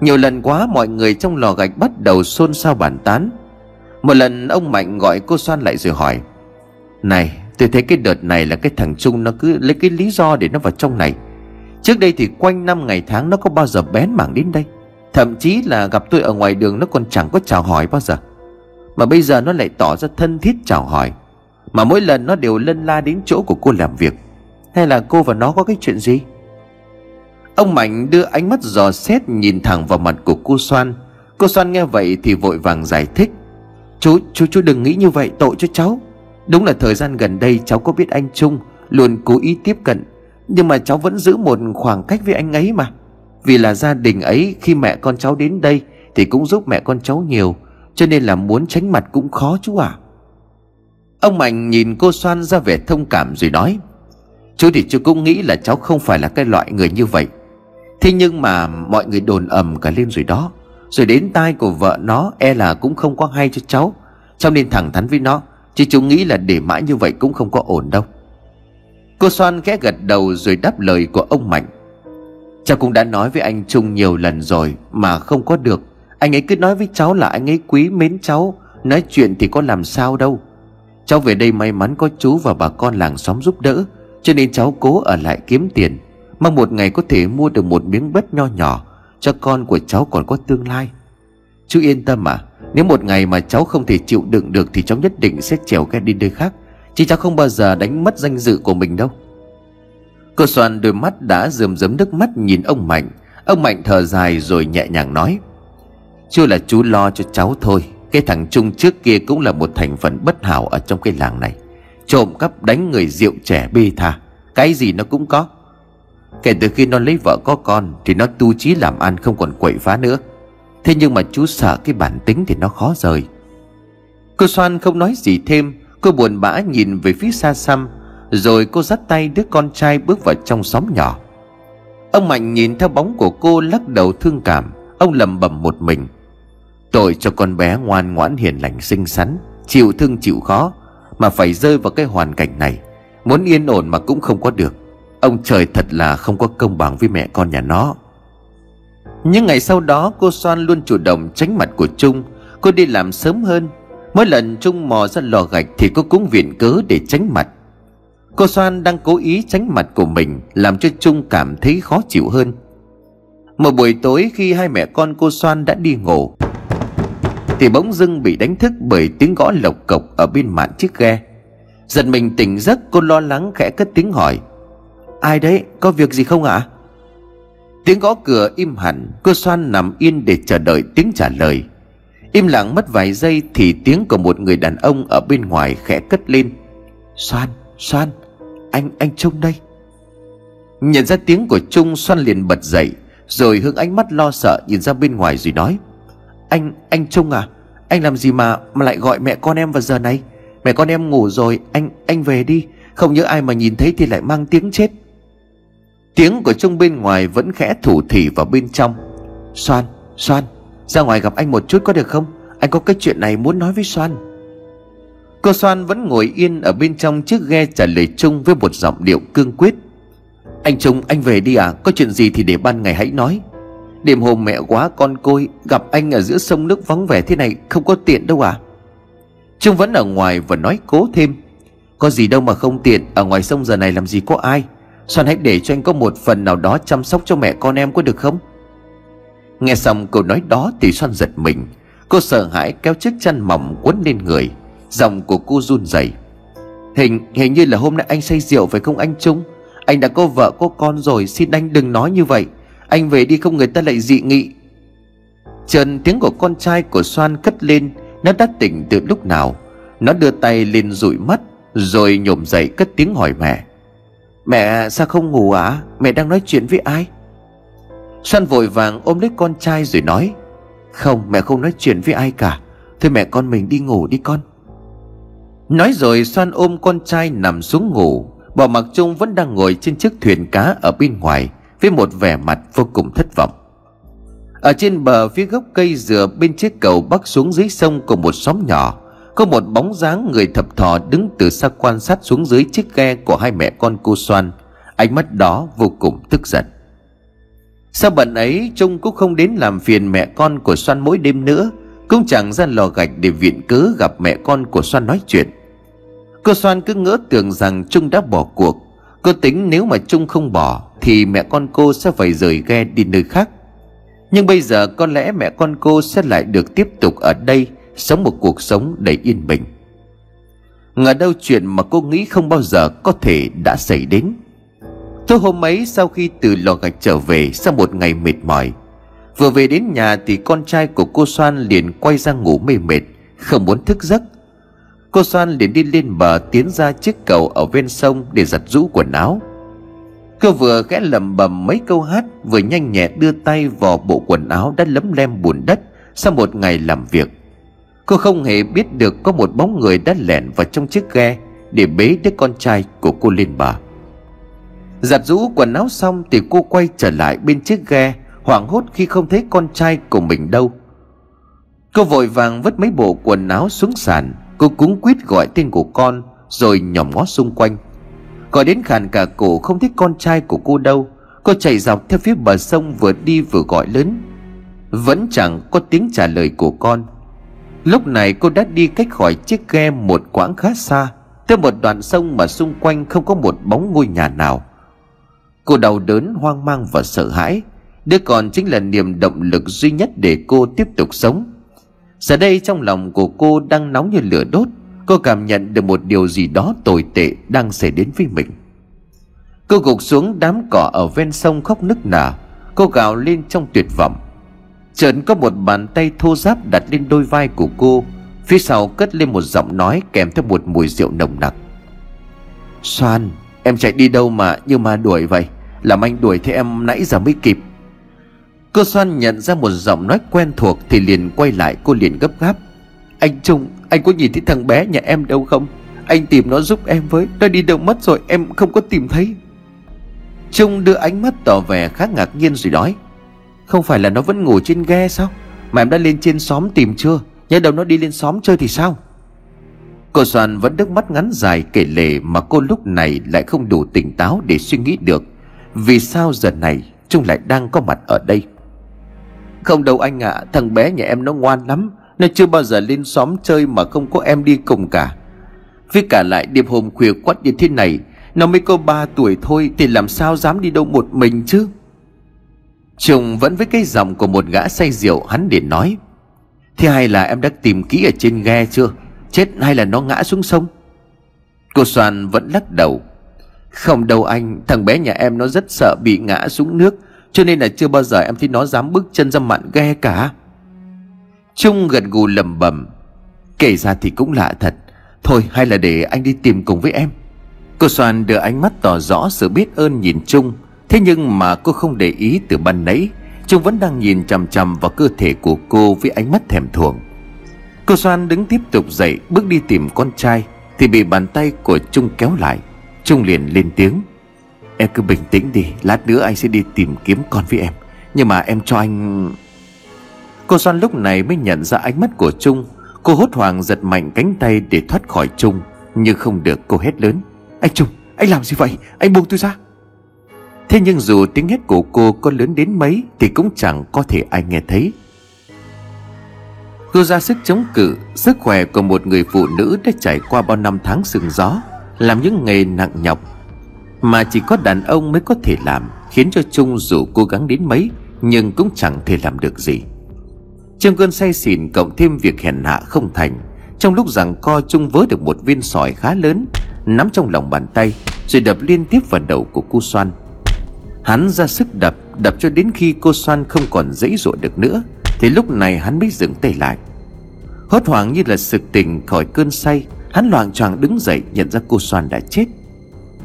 Nhiều lần quá mọi người trong lò gạch bắt đầu xôn xao bàn tán. Một lần ông Mạnh gọi cô Soan lại rồi hỏi, này, tôi thấy cái đợt này là cái thằng Trung nó cứ lấy cái lý do để nó vào trong này. Trước đây thì quanh năm ngày tháng nó có bao giờ bén mảng đến đây? Thậm chí là gặp tôi ở ngoài đường nó còn chẳng có chào hỏi bao giờ. Mà bây giờ nó lại tỏ ra thân thiết chào hỏi. Mà mỗi lần nó đều lân la đến chỗ của cô làm việc. Hay là cô và nó có cái chuyện gì? Ông Mạnh đưa ánh mắt dò xét nhìn thẳng vào mặt của cô Soan. Cô Soan nghe vậy thì vội vàng giải thích. Chú, chú, chú đừng nghĩ như vậy tội cho cháu. Đúng là thời gian gần đây cháu có biết anh Trung Luôn cố ý tiếp cận. Nhưng mà cháu vẫn giữ một khoảng cách với anh ấy mà. Vì là gia đình ấy Khi mẹ con cháu đến đây Thì cũng giúp mẹ con cháu nhiều. Cho nên là muốn tránh mặt cũng khó chú à Ông Mạnh nhìn cô Soan ra vẻ thông cảm rồi nói. Chú thì chú cũng nghĩ là cháu không phải là cái loại người như vậy. Thế nhưng mà mọi người đồn ầm cả lên rồi đó. Rồi đến tai của vợ nó e là cũng không có hay cho cháu. Cháu nên thẳng thắn với nó, Chứ chú nghĩ là để mãi như vậy cũng không có ổn đâu. Cô Soan khẽ gật đầu rồi đáp lời của ông Mạnh. Cháu cũng đã nói với anh Trung nhiều lần rồi Mà không có được. Anh ấy cứ nói với cháu là anh ấy quý mến cháu. Nói chuyện thì có làm sao đâu. Cháu về đây may mắn có chú và bà con làng xóm giúp đỡ. Cho nên cháu cố ở lại kiếm tiền, Mong một ngày có thể mua được một miếng đất nho nhỏ Cho con của cháu còn có tương lai. Chú yên tâm à nếu một ngày mà cháu không thể chịu đựng được Thì cháu nhất định sẽ trèo ghe đi nơi khác, Chứ cháu không bao giờ đánh mất danh dự của mình đâu. Cô Soàn đôi mắt đã rơm rớm nước mắt nhìn ông Mạnh. Ông Mạnh thở dài rồi nhẹ nhàng nói Chưa là chú lo cho cháu thôi, Cái thằng Trung trước kia cũng là một thành phần bất hảo ở trong cái làng này. Trộm cắp đánh người rượu trẻ bê tha. Cái gì nó cũng có. Kể từ khi nó lấy vợ có con Thì nó tu trí làm ăn không còn quậy phá nữa. Thế nhưng mà chú sợ cái bản tính thì nó khó rời. Cô xoan không nói gì thêm. Cô buồn bã nhìn về phía xa xăm Rồi cô dắt tay đứa con trai bước vào trong xóm nhỏ. Ông Mạnh nhìn theo bóng của cô lắc đầu thương cảm. Ông lầm bầm một mình. Tội cho con bé ngoan ngoãn hiền lành xinh xắn, Chịu thương chịu khó mà phải rơi vào cái hoàn cảnh này. Muốn yên ổn mà cũng không có được. Ông trời thật là không có công bằng với mẹ con nhà nó. Những ngày sau đó, cô Soan luôn chủ động tránh mặt của Trung. Cô đi làm sớm hơn. Mỗi lần Trung mò ra lò gạch Thì cô cũng viện cớ để tránh mặt. Cô Soan đang cố ý tránh mặt của mình, Làm cho Trung cảm thấy khó chịu hơn. Một buổi tối khi hai mẹ con cô Soan đã đi ngủ thì bỗng dưng bị đánh thức bởi tiếng gõ lộc cộc ở bên mạn chiếc ghe. Giật mình tỉnh giấc cô lo lắng khẽ cất tiếng hỏi Ai đấy? Có việc gì không ạ? À? Tiếng gõ cửa im hẳn Cô xoan nằm yên để chờ đợi tiếng trả lời. Im lặng mất vài giây Thì tiếng của một người đàn ông ở bên ngoài khẽ cất lên Xoan, Xoan Anh, anh Trung đây. Nhận ra tiếng của Trung Xoan liền bật dậy Rồi hướng ánh mắt lo sợ nhìn ra bên ngoài rồi nói anh, anh Trung à? Anh làm gì mà mà lại gọi mẹ con em vào giờ này? Mẹ con em ngủ rồi Anh, anh về đi. Không nhớ ai mà nhìn thấy thì lại mang tiếng chết. Tiếng của Trung bên ngoài vẫn khẽ thủ thỉ vào bên trong. Xoan, Xoan Ra ngoài gặp anh một chút có được không? Anh có cái chuyện này muốn nói với Xoan Cô Xoan vẫn ngồi yên ở bên trong chiếc ghe trả lời Trung với một giọng điệu cương quyết. Anh Trung anh về đi à? Có chuyện gì thì để ban ngày hãy nói. Đêm hôm mẹ quá con côi, Gặp anh ở giữa sông nước vắng vẻ thế này Không có tiện đâu à? Trung vẫn ở ngoài và nói cố thêm. Có gì đâu mà không tiện, Ở ngoài sông giờ này làm gì có ai? Xoan hãy để cho anh có một phần nào đó chăm sóc cho mẹ con em có được không? Nghe xong câu nói đó thì Xoan giật mình. Cô sợ hãi kéo chiếc chăn mỏng quấn lên người. Giọng của cô run rẩy. Hình hình như là hôm nay anh say rượu phải không anh Trung? Anh đã có vợ, có con rồi, Xin anh đừng nói như vậy. Anh về đi không người ta lại dị nghị. Trần tiếng của con trai của Xoan cất lên, Nó đã tỉnh từ lúc nào. Nó đưa tay lên dụi mắt, Rồi nhổm dậy cất tiếng hỏi mẹ. Mẹ sao không ngủ à? Mẹ đang nói chuyện với ai? Xoan vội vàng ôm lấy con trai rồi nói. Không, mẹ không nói chuyện với ai cả. Thôi mẹ con mình đi ngủ đi con. Nói rồi Xoan ôm con trai nằm xuống ngủ. Bỏ mặc Trung vẫn đang ngồi trên chiếc thuyền cá ở bên ngoài. Với một vẻ mặt vô cùng thất vọng. Ở trên bờ phía gốc cây dừa bên chiếc cầu bắc xuống dưới sông của một xóm nhỏ, Có một bóng dáng người thập thò đứng từ xa quan sát xuống dưới chiếc ghe của hai mẹ con cô Xoan Ánh mắt đó vô cùng tức giận. Sau bận ấy Trung cũng không đến làm phiền mẹ con của Xoan mỗi đêm nữa, Cũng chẳng ra lò gạch để viện cớ gặp mẹ con của Xoan nói chuyện. Cô xoan cứ ngỡ tưởng rằng Trung đã bỏ cuộc. Cô tính nếu mà Trung không bỏ thì mẹ con cô sẽ phải rời ghe đi nơi khác. Nhưng bây giờ có lẽ mẹ con cô sẽ lại được tiếp tục ở đây, Sống một cuộc sống đầy yên bình. Ngờ đâu chuyện mà cô nghĩ không bao giờ có thể đã xảy đến. Tối hôm ấy, sau khi từ lò gạch trở về, Sau một ngày mệt mỏi, Vừa về đến nhà thì con trai của cô Soan liền quay ra ngủ mê mệt, Không muốn thức giấc. Cô Soan liền đi lên bờ tiến ra chiếc cầu ở ven sông để giặt rũ quần áo. Cô vừa khẽ lầm bầm mấy câu hát, Vừa nhanh nhẹ đưa tay vào bộ quần áo đã lấm lem bùn đất Sau một ngày làm việc. Cô không hề biết được có một bóng người đã lẻn vào trong chiếc ghe Để bế đứa con trai của cô lên bờ. Giặt rũ quần áo xong thì cô quay trở lại bên chiếc ghe, Hoảng hốt khi không thấy con trai của mình đâu. Cô vội vàng vứt mấy bộ quần áo xuống sàn, Cô cúng quýt gọi tên của con, Rồi nhòm ngó xung quanh. Gọi đến khàn cả cổ không thấy con trai của cô đâu. Cô chạy dọc theo phía bờ sông vừa đi vừa gọi lớn. Vẫn chẳng có tiếng trả lời của con. Lúc này cô đã đi cách khỏi chiếc ghe một quãng khá xa Theo một đoạn sông mà xung quanh không có một bóng ngôi nhà nào. Cô đau đớn, hoang mang và sợ hãi. Đứa con chính là niềm động lực duy nhất để cô tiếp tục sống. Giờ đây trong lòng của cô đang nóng như lửa đốt. Cô cảm nhận được một điều gì đó tồi tệ đang xảy đến với mình. Cô gục xuống đám cỏ ở ven sông khóc nức nở. Cô gào lên trong tuyệt vọng. Chợt có một bàn tay thô ráp đặt lên đôi vai của cô. Phía sau cất lên một giọng nói kèm theo một mùi rượu nồng nặc. Soan, Em chạy đi đâu mà như ma đuổi vậy? Làm anh đuổi thế em nãy giờ mới kịp. Cô Soan nhận ra một giọng nói quen thuộc Thì liền quay lại, cô liền gấp gáp. Anh Trung Anh có nhìn thấy thằng bé nhà em đâu không? Anh tìm nó giúp em với Nó đi đâu mất rồi em không có tìm thấy. Trung đưa ánh mắt tỏ vẻ khá ngạc nhiên rồi nói Không phải là nó vẫn ngủ trên ghe sao? Mà em đã lên trên xóm tìm chưa? Nhớ đâu nó đi lên xóm chơi thì sao? Cô Soan vẫn nước mắt ngắn dài kể lể Mà cô lúc này lại không đủ tỉnh táo để suy nghĩ được. Vì sao giờ này Trung lại đang có mặt ở đây? Không đâu anh ạ à, Thằng bé nhà em nó ngoan lắm. Nó chưa bao giờ lên xóm chơi mà không có em đi cùng cả. Với cả lại đêm hôm khuya quắt như thế này, Nó mới có 3 tuổi thôi Thì làm sao dám đi đâu một mình chứ? Trùng vẫn với cái giọng của một gã say rượu hắn để nói. Thế hay là em đã tìm kỹ ở trên ghe chưa? Chết hay là nó ngã xuống sông? Cô Soan vẫn lắc đầu. Không đâu anh, Thằng bé nhà em nó rất sợ bị ngã xuống nước, Cho nên là chưa bao giờ em thấy nó dám bước chân ra mạn ghe cả. Trung gật gù lầm bầm Kể ra thì cũng lạ thật. Thôi, hay là để anh đi tìm cùng với em. Cô Soan đưa ánh mắt tỏ rõ sự biết ơn nhìn Trung. Thế nhưng mà cô không để ý từ ban nãy. Trung vẫn đang nhìn chằm chằm vào cơ thể của cô với ánh mắt thèm thuồng. Cô Soan đứng tiếp tục dậy, bước đi tìm con trai, Thì bị bàn tay của Trung kéo lại. Trung liền lên tiếng. Em cứ bình tĩnh đi, Lát nữa anh sẽ đi tìm kiếm con với em. Nhưng mà em cho anh Cô Soan lúc này mới nhận ra ánh mắt của Trung. Cô hốt hoảng giật mạnh cánh tay để thoát khỏi Trung, Nhưng không được cô hét lớn. Anh Trung, anh làm gì vậy? Anh buông tôi ra. Thế nhưng dù tiếng hét của cô có lớn đến mấy Thì cũng chẳng có thể ai nghe thấy. Cô ra sức chống cự, Sức khỏe của một người phụ nữ đã trải qua bao năm tháng sừng gió, Làm những nghề nặng nhọc Mà chỉ có đàn ông mới có thể làm, Khiến cho Trung dù cố gắng đến mấy Nhưng cũng chẳng thể làm được gì. Trong cơn say xỉn cộng thêm việc hèn hạ không thành. Trong lúc rằng co Trung vớ được một viên sỏi khá lớn, Nắm trong lòng bàn tay, Rồi đập liên tiếp vào đầu của cô Soan. Hắn ra sức đập Đập cho đến khi cô Soan không còn dãy dụa được nữa, Thì lúc này hắn mới dừng tay lại. Hốt hoảng như là sực tỉnh khỏi cơn say, Hắn loạn choạng đứng dậy nhận ra cô Soan đã chết.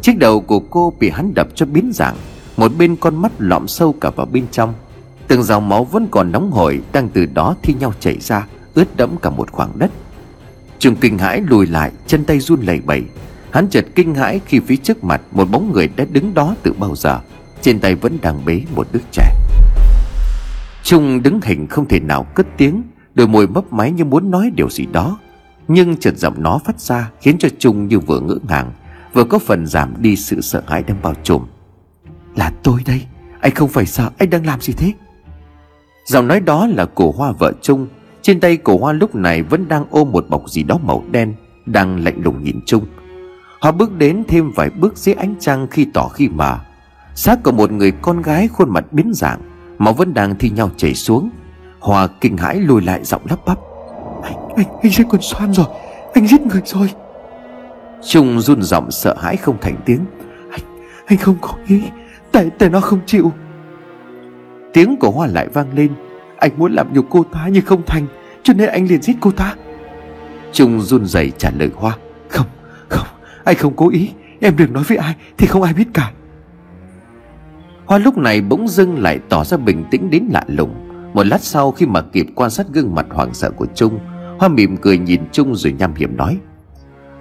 Chiếc đầu của cô bị hắn đập cho biến dạng, Một bên con mắt lõm sâu cả vào bên trong. Từng dòng máu vẫn còn nóng hổi, Đang từ đó thi nhau chảy ra, Ướt đẫm cả một khoảng đất. Trường kinh hãi lùi lại, Chân tay run lẩy bẩy. Hắn chợt kinh hãi khi phía trước mặt Một bóng người đã đứng đó từ bao giờ. Trên tay vẫn đang bế một đứa trẻ. Trung đứng hình không thể nào cất tiếng, Đôi môi mấp máy như muốn nói điều gì đó. Nhưng chợt giọng nó phát ra Khiến cho Trung như vừa ngỡ ngàng, Vừa có phần giảm đi sự sợ hãi đang bao trùm. Là tôi đây, Anh không phải sợ, anh đang làm gì thế? Giọng nói đó là cổ hoa vợ Trung Trên tay cổ hoa lúc này vẫn đang ôm một bọc gì đó màu đen Đang lạnh lùng nhìn Trung Họ bước đến thêm vài bước dưới ánh trăng khi tỏ khi mà. Xác của một người con gái khuôn mặt biến dạng máu vẫn đang thi nhau chảy xuống. Hòa kinh hãi lùi lại giọng lắp bắp. Anh anh anh giết con xoan rồi. Anh giết người rồi. Trung run giọng sợ hãi không thành tiếng. Anh anh không có ý tại tại nó không chịu tiếng của hoa lại vang lên. Anh muốn làm nhục cô ta nhưng không thành, cho nên anh liền giết cô ta. Trung run rẩy trả lời hoa. Không không, anh không cố ý. Em đừng nói với ai, thì không ai biết cả. Hoa lúc này bỗng dưng lại tỏ ra bình tĩnh đến lạ lùng. Một lát sau khi mà kịp quan sát gương mặt hoảng sợ của Trung, Hoa mỉm cười nhìn Trung rồi nham hiểm nói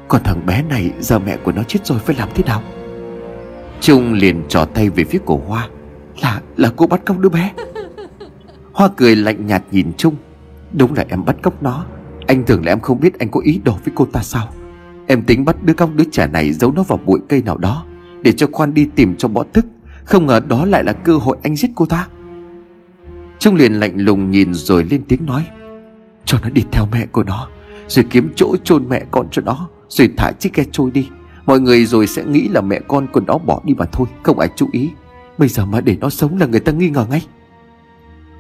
Còn thằng bé này, giờ mẹ của nó chết rồi, phải làm thế nào? Trung liền trò tay về phía cổ Hoa. Là là cô bắt cóc đứa bé. Hoa cười lạnh nhạt nhìn Trung. Đúng là em bắt cóc nó. Anh tưởng là em không biết anh có ý đồ với cô ta sao. Em tính bắt đứa cóc đứa trẻ này giấu nó vào bụi cây nào đó, Để cho khoan đi tìm cho bỏ tức không ngờ đó lại là cơ hội anh giết cô ta. Trung liền lạnh lùng nhìn rồi lên tiếng nói, Cho nó đi theo mẹ của nó, Rồi kiếm chỗ chôn mẹ con cho nó, Rồi thả chiếc ghe trôi đi. Mọi người rồi sẽ nghĩ là mẹ con của nó bỏ đi mà thôi, Không ai chú ý. Bây giờ mà để nó sống là người ta nghi ngờ ngay.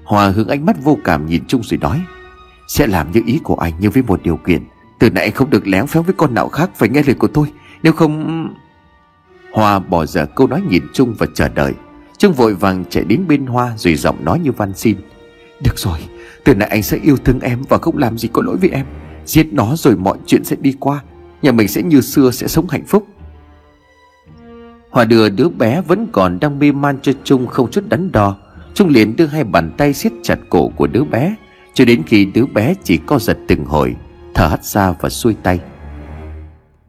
Hòa hướng ánh mắt vô cảm nhìn Trung rồi nói, Sẽ làm như ý của anh nhưng với một điều kiện, Từ nãy anh không được léo phéo với con nào khác Phải nghe lời của tôi, Nếu không Hoa bỏ dở câu nói nhìn Trung và chờ đợi. Trung vội vàng chạy đến bên Hoa Rồi giọng nói như van xin, Được rồi, Từ nay anh sẽ yêu thương em Và không làm gì có lỗi với em. Giết nó rồi mọi chuyện sẽ đi qua. Nhà mình sẽ như xưa sẽ sống hạnh phúc. Hòa đưa đứa bé vẫn còn đang mê man cho Trung không chút đắn đo. Trung liền đưa hai bàn tay siết chặt cổ của đứa bé. Cho đến khi đứa bé chỉ co giật từng hồi, Thở hắt ra và xuôi tay.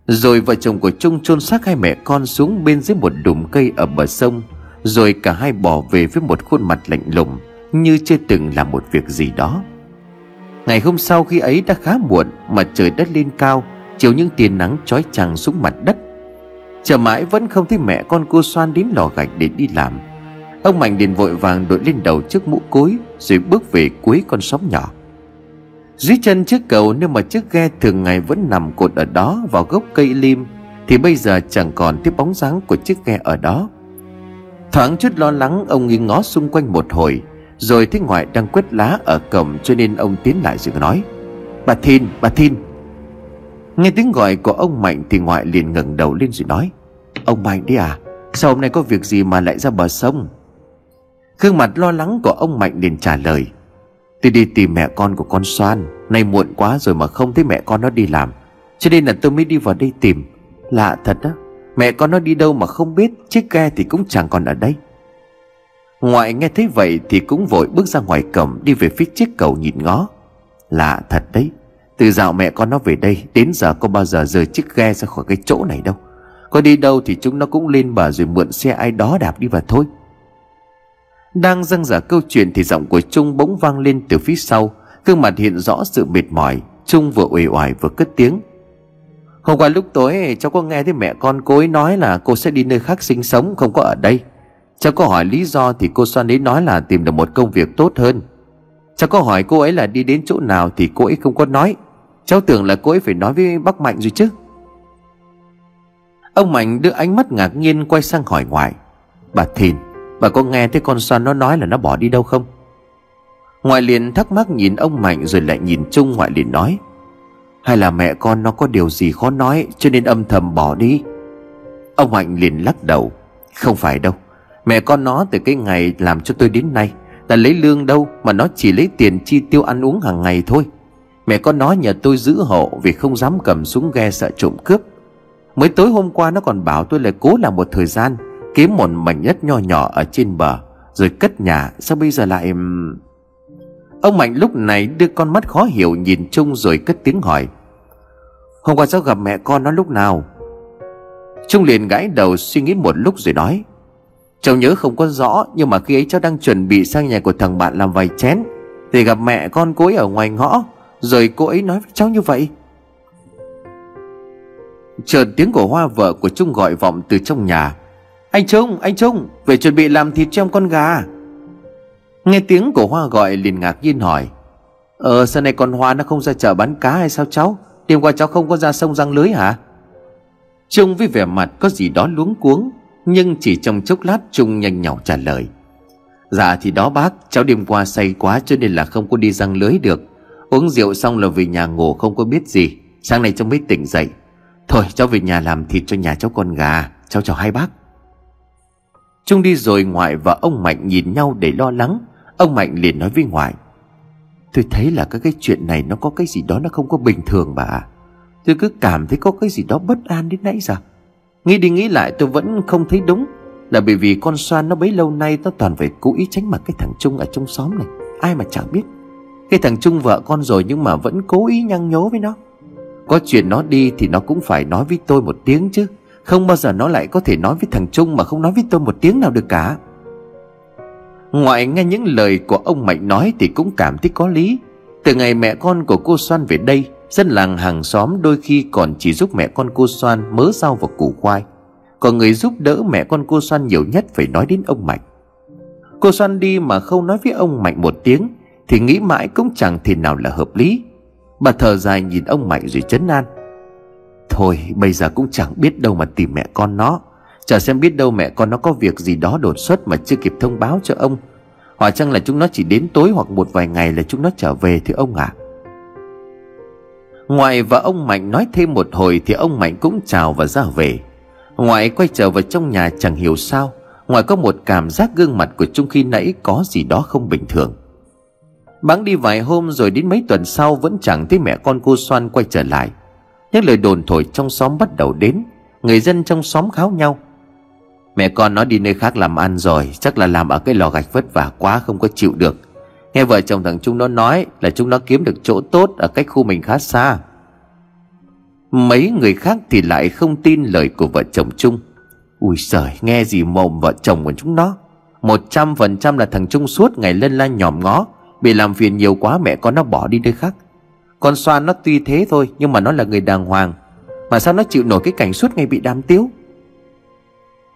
Rồi vợ chồng của Trung chôn xác hai mẹ con xuống bên dưới một đùm cây ở bờ sông, Rồi cả hai bỏ về với một khuôn mặt lạnh lùng, Như chưa từng làm một việc gì đó. Ngày hôm sau khi ấy đã khá muộn Mà trời đất lên cao Chiều những tia nắng chói chang xuống mặt đất. Chờ mãi vẫn không thấy mẹ con cô xoan đến lò gạch để đi làm. Ông Mạnh liền vội vàng đội lên đầu chiếc mũ cối Rồi bước về cuối con sóng nhỏ. Dưới chân chiếc cầu nếu mà chiếc ghe thường ngày vẫn nằm cột ở đó vào gốc cây lim Thì bây giờ chẳng còn tiếp bóng dáng của chiếc ghe ở đó. Thoáng chút lo lắng ông nghi ngó xung quanh một hồi Rồi thấy ngoại đang quét lá ở cổng Cho nên ông tiến lại rồi nói Bà Thin, bà Thin Nghe tiếng gọi của ông Mạnh Thì ngoại liền ngẩng đầu lên rồi nói Ông Mạnh đi à? Sao hôm nay có việc gì mà lại ra bờ sông? Gương mặt lo lắng của ông Mạnh liền trả lời. Tôi đi tìm mẹ con của con Soan. Nay muộn quá rồi mà không thấy mẹ con nó đi làm. Cho nên là tôi mới đi vào đây tìm. Lạ thật á, Mẹ con nó đi đâu mà không biết, Chiếc ghe thì cũng chẳng còn ở đây. Ngoại nghe thấy vậy thì cũng vội bước ra ngoài cổng Đi về phía chiếc cầu nhìn ngó. Lạ thật đấy, Từ dạo mẹ con nó về đây Đến giờ có bao giờ rời chiếc ghe ra khỏi cái chỗ này đâu. Có đi đâu thì chúng nó cũng lên bờ rồi mượn xe ai đó đạp đi vào thôi. Đang răng giả câu chuyện thì giọng của Trung bỗng vang lên từ phía sau. Gương mặt hiện rõ sự mệt mỏi. Trung vừa uể oải vừa cất tiếng. Hôm qua lúc tối, cháu có nghe thấy mẹ con cô ấy nói là cô sẽ đi nơi khác sinh sống, không có ở đây. Cháu có hỏi lý do thì cô Soan ấy nói là tìm được một công việc tốt hơn. Cháu có hỏi cô ấy là đi đến chỗ nào thì cô ấy không có nói. Cháu tưởng là cô ấy phải nói với bác Mạnh rồi chứ. Ông Mạnh đưa ánh mắt ngạc nhiên quay sang hỏi ngoại. Bà Thìn, Bà có nghe thấy con son nó nói là nó bỏ đi đâu không? Ngoại liền thắc mắc nhìn ông Mạnh rồi lại nhìn chung ngoại liền nói. Hay là mẹ con nó có điều gì khó nói cho nên âm thầm bỏ đi? Ông Mạnh liền lắc đầu. Không phải đâu. Mẹ con nó từ cái ngày làm cho tôi đến nay Là lấy lương đâu mà nó chỉ lấy tiền chi tiêu ăn uống hàng ngày thôi. Mẹ con nó nhờ tôi giữ hộ vì không dám cầm súng ghe sợ trộm cướp. Mới tối hôm qua nó còn bảo tôi là cố làm một thời gian, Kiếm một mảnh đất nho nhỏ ở trên bờ, Rồi cất nhà. Sao bây giờ lại Ông Mạnh lúc này đưa con mắt khó hiểu nhìn chung rồi cất tiếng hỏi. Hôm qua cháu gặp mẹ con nó lúc nào? Trung liền gãi đầu suy nghĩ một lúc rồi nói. Cháu nhớ không có rõ, Nhưng mà khi ấy cháu đang chuẩn bị sang nhà của thằng bạn làm vài chén, Thì gặp mẹ con cô ấy ở ngoài ngõ, Rồi cô ấy nói với cháu như vậy. Chợt tiếng của Hoa vợ của Trung gọi vọng từ trong nhà. Anh Trung, anh Trung Về chuẩn bị làm thịt cho em con gà. Nghe tiếng của Hoa gọi liền ngạc nhiên hỏi Ờ sao này con Hoa nó không ra chợ bán cá hay sao cháu? Đêm qua cháu không có ra sông răng lưới hả? Trung với vẻ mặt có gì đó luống cuống Nhưng chỉ trong chốc lát Trung nhanh nhỏ trả lời Dạ thì đó bác Cháu đêm qua say quá cho nên là không có đi răng lưới được. Uống rượu xong là về nhà ngủ không có biết gì. Sáng nay cháu mới tỉnh dậy. Thôi, cháu về nhà làm thịt cho nhà cháu con gà. Cháu chào hai bác. Trung đi rồi ngoại và ông Mạnh nhìn nhau để lo lắng. Ông Mạnh liền nói với ngoại, Tôi thấy là các cái chuyện này nó có cái gì đó nó không có bình thường bà Tôi cứ cảm thấy có cái gì đó bất an đến nãy giờ. Nghĩ đi nghĩ lại tôi vẫn không thấy đúng, Là bởi vì con xoan nó bấy lâu nay Nó toàn phải cố ý tránh mặt cái thằng Trung ở trong xóm này. Ai mà chẳng biết. Cái thằng Trung vợ con rồi nhưng mà vẫn cố ý nhăng nhố với nó. Có chuyện nó đi thì nó cũng phải nói với tôi một tiếng chứ. Không bao giờ nó lại có thể nói với thằng Trung Mà không nói với tôi một tiếng nào được cả. Ngoại nghe những lời của ông Mạnh nói thì cũng cảm thấy có lý. Từ ngày mẹ con của cô Soan về đây, Dân làng hàng xóm đôi khi còn chỉ giúp mẹ con cô Soan mớ rau và củ khoai. Còn người giúp đỡ mẹ con cô Soan nhiều nhất phải nói đến ông Mạnh. Cô Soan đi mà không nói với ông Mạnh một tiếng Thì nghĩ mãi cũng chẳng thể nào là hợp lý. Bà thở dài nhìn ông Mạnh rồi chấn an. Thôi, bây giờ cũng chẳng biết đâu mà tìm mẹ con nó. Chờ xem biết đâu mẹ con nó có việc gì đó đột xuất mà chưa kịp thông báo cho ông. Hoặc chăng là chúng nó chỉ đến tối hoặc một vài ngày là chúng nó trở về thì ông ạ? À. Ngoại và ông Mạnh nói thêm một hồi thì ông Mạnh cũng chào và ra về. Ngoại quay trở vào trong nhà chẳng hiểu sao. Ngoại có một cảm giác gương mặt của Trung khi nãy có gì đó không bình thường. Bắn đi vài hôm rồi đến mấy tuần sau vẫn chẳng thấy mẹ con cô Soan quay trở lại. Những lời đồn thổi trong xóm bắt đầu đến, Người dân trong xóm kháo nhau. Mẹ con nó đi nơi khác làm ăn rồi, Chắc là làm ở cái lò gạch vất vả quá không có chịu được. Nghe vợ chồng thằng Trung nó nói Là chúng nó kiếm được chỗ tốt Ở cách khu mình khá xa. Mấy người khác thì lại không tin lời của vợ chồng Trung. Ui giời, nghe gì mồm vợ chồng của chúng nó. Một trăm phần trăm là thằng Trung suốt ngày lân la nhòm ngó. Bị làm phiền nhiều quá mẹ con nó bỏ đi nơi khác. Con xoan nó tuy thế thôi, Nhưng mà nó là người đàng hoàng. Mà sao nó chịu nổi cái cảnh suốt ngày bị đám tiếu?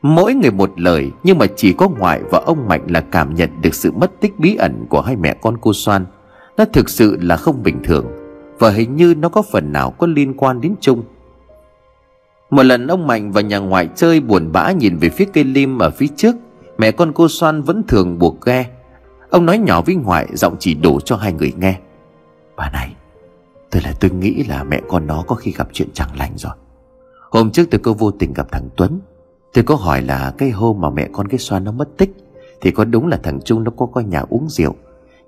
Mỗi người một lời, Nhưng mà chỉ có ngoại và ông Mạnh là cảm nhận được sự mất tích bí ẩn của hai mẹ con cô Soan. Nó thực sự là không bình thường, Và hình như nó có phần nào có liên quan đến Trung. Một lần ông Mạnh và nhà ngoại chơi buồn bã nhìn về phía cây lim ở phía trước, Mẹ con cô Soan vẫn thường buộc ghe. Ông nói nhỏ với ngoại, Giọng chỉ đủ cho hai người nghe. Bà này, Tôi là tôi nghĩ là mẹ con nó có khi gặp chuyện chẳng lành rồi. Hôm trước tôi có vô tình gặp thằng Tuấn. Tôi có hỏi là cái hôm mà mẹ con cái xoa nó mất tích, Thì có đúng là thằng Trung nó có coi nhà uống rượu.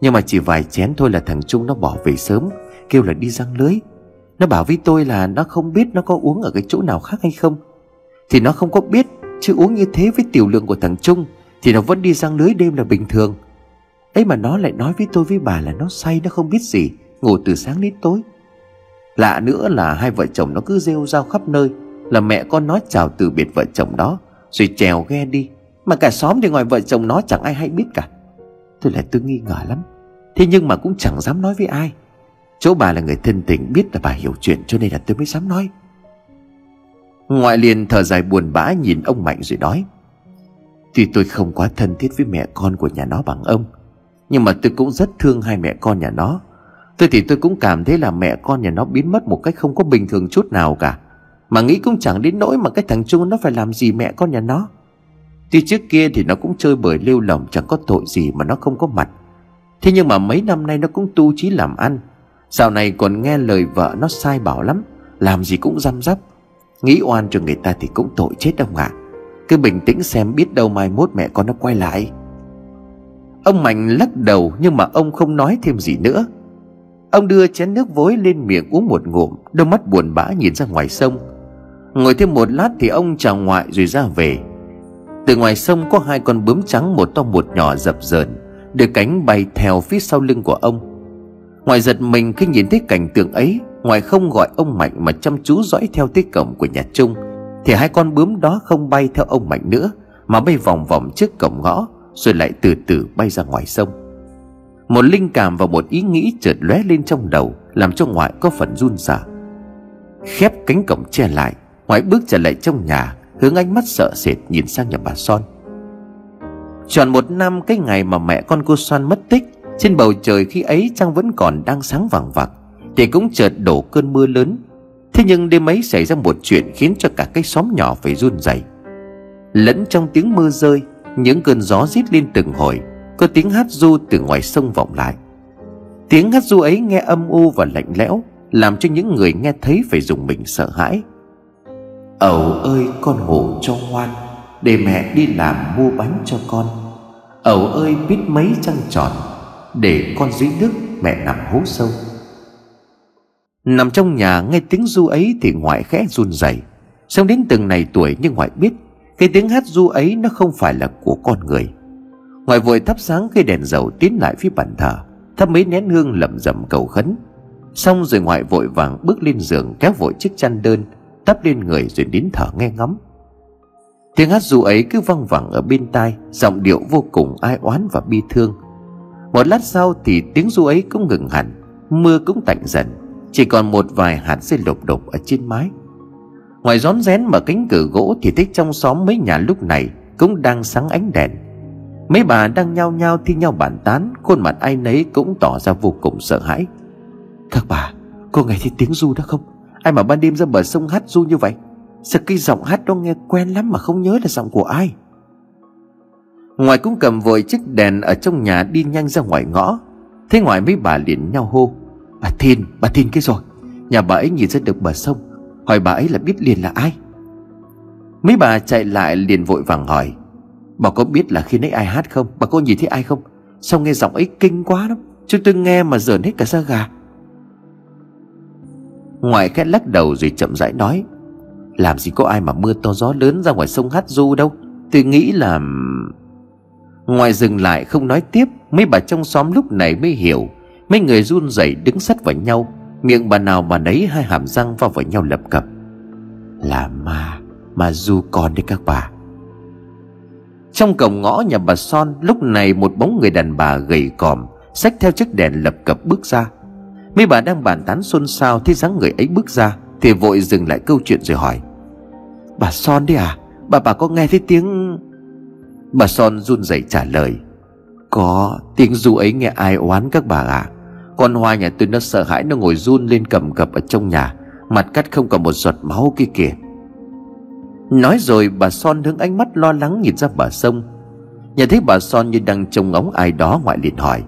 Nhưng mà chỉ vài chén thôi là thằng Trung nó bỏ về sớm, Kêu là đi răng lưới. Nó bảo với tôi là nó không biết nó có uống ở cái chỗ nào khác hay không. Thì nó không có biết, Chứ uống như thế với tiểu lượng của thằng Trung, Thì nó vẫn đi răng lưới đêm là bình thường ấy mà nó lại nói với tôi với bà là nó say, nó không biết gì, ngủ từ sáng đến tối. Lạ nữa là hai vợ chồng nó cứ rêu rao khắp nơi, là mẹ con nói chào từ biệt vợ chồng đó, rồi trèo ghe đi. Mà cả xóm thì ngoài vợ chồng nó chẳng ai hay biết cả. Tôi lại tôi nghi ngờ lắm. Thế nhưng mà cũng chẳng dám nói với ai. Chỗ bà là người thân tình, biết là bà hiểu chuyện, cho nên là tôi mới dám nói. Ngoại liền thở dài buồn bã nhìn ông mạnh rồi nói, tuy tôi không quá thân thiết với mẹ con của nhà nó bằng ông nhưng mà tôi cũng rất thương hai mẹ con nhà nó. Tôi thì tôi cũng cảm thấy là mẹ con nhà nó biến mất một cách không có bình thường chút nào cả. Mà nghĩ cũng chẳng đến nỗi mà cái thằng Trung nó phải làm gì mẹ con nhà nó. Tuy trước kia thì nó cũng chơi bời lêu lỏng, chẳng có tội gì mà nó không có mặt. Thế nhưng mà mấy năm nay nó cũng tu trí làm ăn. Dạo này còn nghe lời vợ nó sai bảo lắm, Làm gì cũng răm rắp. Nghĩ oan cho người ta thì cũng tội chết ông ạ. À. Cứ bình tĩnh xem biết đâu mai mốt mẹ con nó quay lại. Ông Mạnh lắc đầu nhưng mà ông không nói thêm gì nữa. Ông đưa chén nước vối lên miệng uống một ngụm, Đôi mắt buồn bã nhìn ra ngoài sông. Ngồi thêm một lát thì ông chào ngoại rồi ra về. Từ ngoài sông có hai con bướm trắng, một to một nhỏ dập dờn Đưa cánh bay theo phía sau lưng của ông. Ngoài giật mình khi nhìn thấy cảnh tượng ấy, Ngoài không gọi ông Mạnh mà chăm chú dõi theo tới cổng của nhà Trung, Thì hai con bướm đó không bay theo ông Mạnh nữa, Mà bay vòng vòng trước cổng ngõ rồi lại từ từ bay ra ngoài sông. Một linh cảm và một ý nghĩ chợt lóe lên trong đầu, Làm cho ngoại có phần run sợ Khép cánh cổng che lại, Ngoại bước trở lại trong nhà, Hướng ánh mắt sợ sệt nhìn sang nhà bà Son. Tròn một năm cái ngày mà mẹ con cô Son mất tích, Trên bầu trời khi ấy trăng vẫn còn đang sáng vàng vặc, Thì cũng chợt đổ cơn mưa lớn. Thế nhưng đêm ấy xảy ra một chuyện khiến cho cả cái xóm nhỏ phải run rẩy. Lẫn trong tiếng mưa rơi những cơn gió rít lên từng hồi, Có tiếng hát du từ ngoài sông vọng lại. Tiếng hát du ấy nghe âm u và lạnh lẽo, Làm cho những người nghe thấy phải dùng mình sợ hãi. Ẩu ơi, con ngủ cho ngoan, Để mẹ đi làm mua bánh cho con. Ẩu ơi, biết mấy trăng tròn, Để con dưới nước mẹ nằm hố sâu. Nằm trong nhà, nghe tiếng du ấy thì ngoại khẽ run rẩy. Sống đến từng này tuổi nhưng ngoại biết cái tiếng hát du ấy nó không phải là của con người. Ngoại vội thắp sáng cây đèn dầu tiến lại phía bàn thờ, Thắp mấy nén hương lẩm rẩm cầu khấn. Xong rồi ngoại vội vàng bước lên giường kéo vội chiếc chăn đơn, Tắp lên người rồi đến thở nghe ngắm Tiếng hát du ấy cứ văng vẳng ở bên tai, Giọng điệu vô cùng ai oán và bi thương. Một lát sau thì tiếng du ấy cũng ngừng hẳn, Mưa cũng tạnh dần, Chỉ còn một vài hạt rơi lộp đục ở trên mái. Ngoài rón rén mở cánh cửa gỗ Thì thấy trong xóm mấy nhà lúc này Cũng đang sáng ánh đèn. Mấy bà đang nhao nhao thi nhau bàn tán Khuôn mặt ai nấy cũng tỏ ra vô cùng sợ hãi. Các bà Cô nghe thấy tiếng du đó không? Ai mà ban đêm ra bờ sông hát du như vậy? Sao cái giọng hát đó nghe quen lắm Mà không nhớ là giọng của ai? Ngoài cũng cầm vội chiếc đèn Ở trong nhà đi nhanh ra ngoài ngõ. Thế ngoài mấy bà liền nhau hô Bà Thiên, bà Thiên kia rồi. Nhà bà ấy nhìn ra được bờ sông Hỏi bà ấy là biết liền là ai? Mấy bà chạy lại liền vội vàng hỏi, Bà có biết là khi nãy ai hát không? Bà có nhìn thấy ai không? Sao nghe giọng ấy kinh quá lắm Chúng tôi nghe mà dởn hết cả da gà. Ngoại khẽ lắc đầu rồi chậm rãi nói, Làm gì có ai mà mưa to gió lớn ra ngoài sông hát du đâu. Tôi nghĩ là Ngoài dừng lại không nói tiếp, Mấy bà trong xóm lúc này mới hiểu, Mấy người run rẩy đứng sát vào nhau. Miệng bà nào bà nấy hai hàm răng vào với nhau lập cập. Là ma Mà du con đấy các bà. Trong cổng ngõ nhà bà Son, Lúc này một bóng người đàn bà gầy còm, Xách theo chiếc đèn lập cập bước ra. Mấy bà đang bàn tán xôn xao Thấy dáng người ấy bước ra, Thì vội dừng lại câu chuyện rồi hỏi. Bà Son đấy à? Bà bà có nghe thấy tiếng Bà Son run rẩy trả lời. Có, tiếng du ấy nghe ai oán các bà à con Hoa nhà tôi nó sợ hãi Nó ngồi run lên cầm cập ở trong nhà, Mặt cắt không còn một giọt máu kia kìa. Nói rồi bà Son hướng ánh mắt lo lắng nhìn ra bờ sông. Nhận thấy bà Son như đang trông ngóng ai đó ngoại liền hỏi,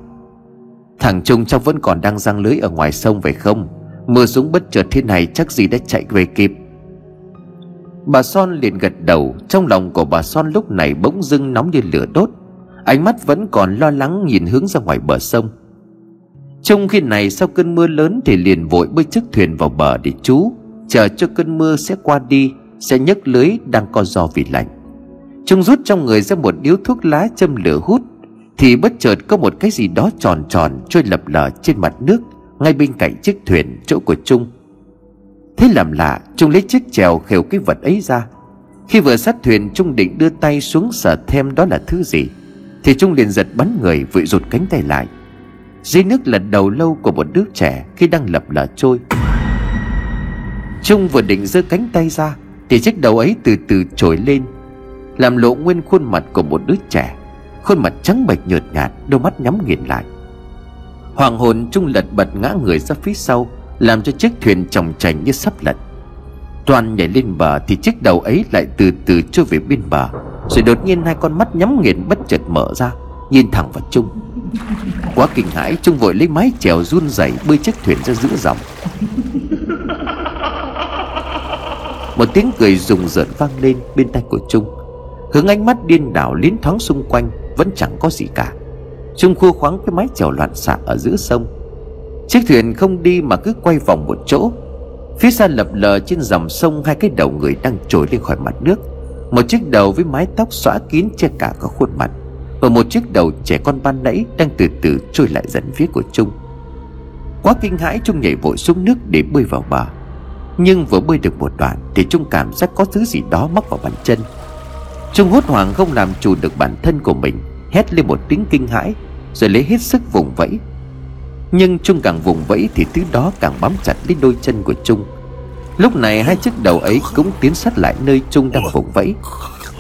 Thằng Trung cháu vẫn còn đang răng lưới ở ngoài sông phải không? Mưa xuống bất chợt thế này chắc gì đã chạy về kịp. Bà Son liền gật đầu, Trong lòng của bà Son lúc này bỗng dưng nóng như lửa đốt, Ánh mắt vẫn còn lo lắng nhìn hướng ra ngoài bờ sông. Trong khi này sau cơn mưa lớn Thì liền vội bơi chiếc thuyền vào bờ để trú. Chờ cho cơn mưa sẽ qua đi, Sẽ nhấc lưới đang co do vì lạnh. Trung rút trong người ra một điếu thuốc lá châm lửa hút, Thì bất chợt có một cái gì đó tròn tròn Trôi lập lờ trên mặt nước, Ngay bên cạnh chiếc thuyền chỗ của Trung. Thế làm lạ, Trung lấy chiếc chèo khều cái vật ấy ra. Khi vừa sát thuyền, Trung định đưa tay xuống sở thêm đó là thứ gì, Thì Trung liền giật bắn người, vội rụt cánh tay lại. Dưới nước là đầu lâu của một đứa trẻ Khi đang lập lờ trôi. Trung vừa định giơ cánh tay ra, Thì chiếc đầu ấy từ từ trồi lên, Làm lộ nguyên khuôn mặt của một đứa trẻ. Khuôn mặt trắng bệch nhợt nhạt, Đôi mắt nhắm nghiền lại. Hoàng hồn Trung lật bật ngã người ra phía sau, làm cho chiếc thuyền tròng trành như sắp lật. Toàn nhảy lên bờ Thì chiếc đầu ấy lại từ từ trôi về bên bờ, Rồi đột nhiên hai con mắt nhắm nghiền bất chợt mở ra, Nhìn thẳng vào Trung. Quá kinh hãi Trung vội lấy mái chèo run rẩy bơi chiếc thuyền ra giữa dòng. Một tiếng cười rùng rợn vang lên bên tay của Trung. Hướng ánh mắt điên đảo liến thoáng xung quanh Vẫn chẳng có gì cả. Trung khua khoáng cái mái chèo loạn xạ ở giữa sông. Chiếc thuyền không đi mà cứ quay vòng một chỗ. Phía xa lập lờ trên dòng sông Hai cái đầu người đang trồi lên khỏi mặt nước. Một chiếc đầu với mái tóc xõa kín che cả cả khuôn mặt. Và một chiếc đầu trẻ con ban nãy Đang từ từ trôi lại dần phía của Trung. Quá kinh hãi, Trung nhảy vội xuống nước để bơi vào bờ. Nhưng vừa bơi được một đoạn Thì Trung cảm giác có thứ gì đó mắc vào bàn chân. Trung hốt hoảng không làm chủ được bản thân của mình, Hét lên một tiếng kinh hãi, Rồi lấy hết sức vùng vẫy. Nhưng Trung càng vùng vẫy thì thứ đó càng bám chặt lấy đôi chân của Trung. Lúc này hai chiếc đầu ấy cũng tiến sát lại nơi Trung đang vùng vẫy.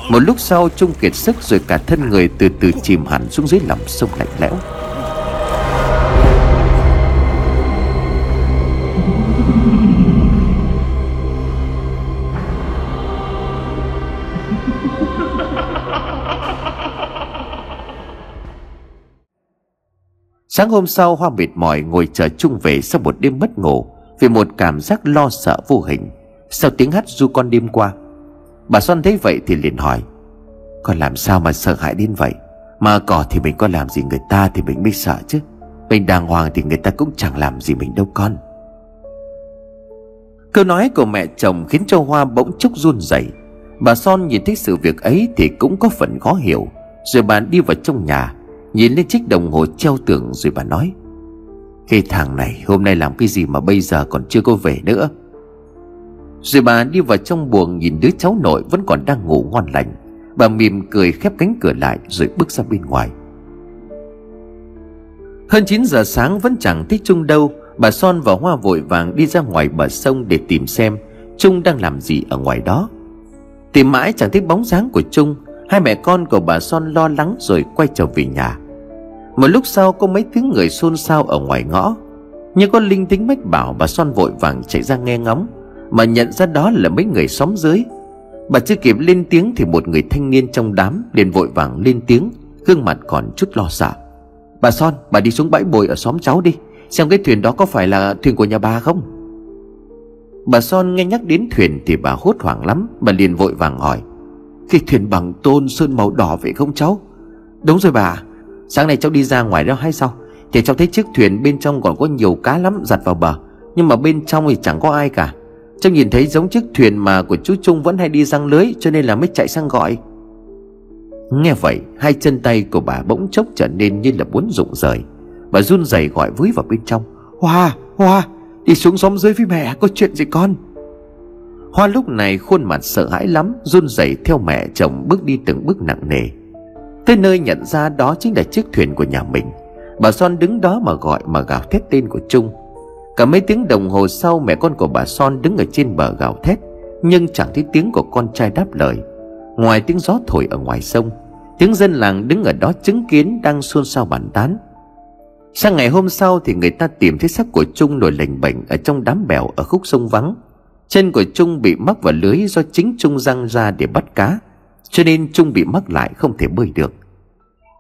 Một lúc sau, Trung kiệt sức rồi cả thân người từ từ chìm hẳn xuống dưới lòng sông lạnh lẽo. Sáng hôm sau, Hoa mệt mỏi ngồi chờ trung về sau một đêm mất ngủ Vì một cảm giác lo sợ vô hình. Sau tiếng hát du con đêm qua Bà Xuân thấy vậy thì liền hỏi, Con làm sao mà sợ hãi đến vậy? Mà cỏ thì mình có làm gì, người ta thì mình mới sợ chứ. Mình đàng hoàng thì người ta cũng chẳng làm gì mình đâu con. Câu nói của mẹ chồng khiến cho Hoa bỗng chốc run rẩy. Bà Son nhìn thấy sự việc ấy thì cũng có phần khó hiểu, Rồi bà đi vào trong nhà, Nhìn lên chiếc đồng hồ treo tường rồi bà nói, Cái thằng này hôm nay làm cái gì mà bây giờ còn chưa có về nữa? Rồi bà đi vào trong buồng nhìn đứa cháu nội vẫn còn đang ngủ ngon lành. Bà mỉm cười khép cánh cửa lại rồi bước ra bên ngoài. Hơn 9 giờ sáng vẫn chẳng thấy Trung đâu. Bà Son và Hoa vội vàng đi ra ngoài bờ sông để tìm xem Trung đang làm gì ở ngoài đó. Tìm mãi chẳng thấy bóng dáng của Trung. Hai mẹ con của bà Son lo lắng rồi quay trở về nhà. Một lúc sau có mấy tiếng người xôn xao ở ngoài ngõ. Nhưng có linh tính mách bảo, bà Son vội vàng chạy ra nghe ngóng. Mà nhận ra đó là mấy người xóm dưới. Bà chưa kịp lên tiếng thì một người thanh niên trong đám liền vội vàng lên tiếng, Gương mặt còn chút lo sợ. Bà Son, bà đi xuống bãi bồi ở xóm cháu đi, Xem cái thuyền đó có phải là thuyền của nhà bà không? Bà Son nghe nhắc đến thuyền thì bà hốt hoảng lắm, Bà liền vội vàng hỏi, Cái thuyền bằng tôn sơn màu đỏ vậy không cháu? Đúng rồi bà, Sáng nay cháu đi ra ngoài đó hay sao? Thì cháu thấy chiếc thuyền bên trong còn có nhiều cá lắm giặt vào bờ, Nhưng mà bên trong thì chẳng có ai cả. Cháu nhìn thấy giống chiếc thuyền mà của chú Trung vẫn hay đi răng lưới Cho nên là mới chạy sang gọi. Nghe vậy Hai chân tay của bà bỗng chốc trở nên như là muốn rụng rời. Bà run rẩy gọi với vào bên trong. Hoa, Hoa Đi xuống xóm dưới với mẹ có chuyện gì con? Hoa lúc này khuôn mặt sợ hãi lắm Run rẩy theo mẹ chồng bước đi từng bước nặng nề. Tới nơi nhận ra đó chính là chiếc thuyền của nhà mình. Bà Son đứng đó mà gọi mà gào thét tên của Trung. Cả mấy tiếng đồng hồ sau mẹ con của bà Son đứng ở trên bờ gào thét, Nhưng chẳng thấy tiếng của con trai đáp lời. Ngoài tiếng gió thổi ở ngoài sông, Tiếng dân làng đứng ở đó chứng kiến đang xôn xao bàn tán. Sang ngày hôm sau thì người ta tìm thấy xác của Trung nổi lềnh bệnh ở trong đám bèo ở khúc sông vắng. Chân của Trung bị mắc vào lưới do chính Trung răng ra để bắt cá, cho nên Trung bị mắc lại không thể bơi được.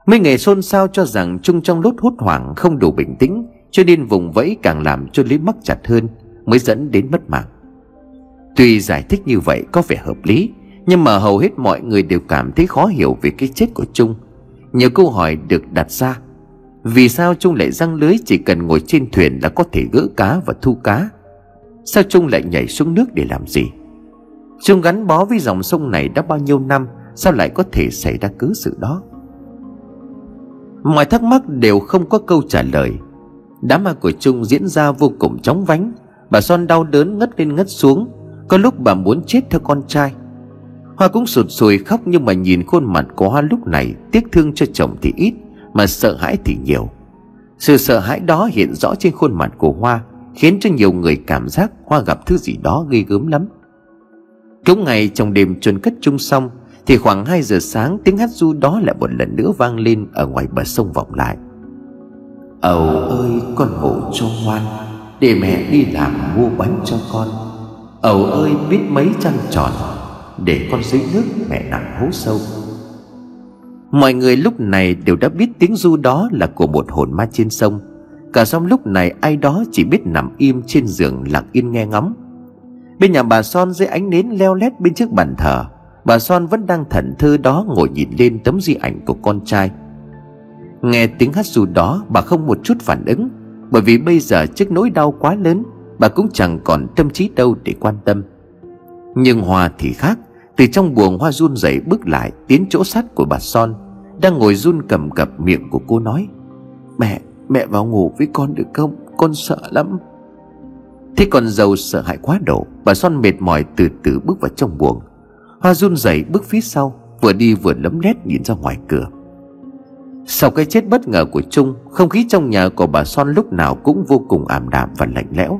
Mấy người xôn xao cho rằng Trung trong lúc hốt hoảng không đủ bình tĩnh cho nên vùng vẫy càng làm cho Lý mắc chặt hơn, Mới dẫn đến mất mạng. Tuy giải thích như vậy có vẻ hợp lý, Nhưng mà hầu hết mọi người đều cảm thấy khó hiểu về cái chết của Trung. Nhiều câu hỏi được đặt ra, Vì sao Trung lại răng lưới chỉ cần ngồi trên thuyền là có thể gỡ cá và thu cá? Sao Trung lại nhảy xuống nước để làm gì? Trung gắn bó với dòng sông này đã bao nhiêu năm, Sao lại có thể xảy ra cứ sự đó? Mọi thắc mắc đều không có câu trả lời. Đám ma của Trung diễn ra vô cùng chóng vánh. Bà Son đau đớn ngất lên ngất xuống. Có lúc bà muốn chết theo con trai. Hoa cũng sụt sùi khóc Nhưng mà nhìn khuôn mặt của Hoa lúc này Tiếc thương cho chồng thì ít, Mà sợ hãi thì nhiều. Sự sợ hãi đó hiện rõ trên khuôn mặt của Hoa, Khiến cho nhiều người cảm giác Hoa gặp thứ gì đó ghê gớm lắm. Cũng ngày trong đêm chuẩn cất chung xong, Thì khoảng 2 giờ sáng Tiếng hát du đó lại một lần nữa vang lên Ở ngoài bờ sông vọng lại. Ầu ơi, con ngủ cho ngoan, Để mẹ đi làm mua bánh cho con. Ầu ơi, biết mấy trăng tròn, Để con dưới nước mẹ nằm hố sâu. Mọi người lúc này đều đã biết tiếng du đó là của một hồn ma trên sông. Cả xong lúc này ai đó chỉ biết nằm im trên giường lặng yên nghe ngóng. Bên nhà bà Son dưới ánh nến leo lét bên trước bàn thờ, Bà Son vẫn đang thẩn thơ đó ngồi nhìn lên tấm di ảnh của con trai. Nghe tiếng hát dù đó bà không một chút phản ứng Bởi vì bây giờ trước nỗi đau quá lớn Bà cũng chẳng còn tâm trí đâu để quan tâm. Nhưng hòa thì khác Từ trong buồng Hoa run rẩy bước lại Tiến chỗ sắt của bà Son Đang ngồi run cầm cập miệng của cô nói Mẹ, mẹ vào ngủ với con được không? Con sợ lắm. Thế còn giàu sợ hãi quá độ Bà Son mệt mỏi từ từ bước vào trong buồng. Hoa run rẩy bước phía sau Vừa đi vừa lấm lét nhìn ra ngoài cửa sau cái chết bất ngờ của Trung, Không khí trong nhà của bà Son lúc nào cũng vô cùng ảm đạm và lạnh lẽo.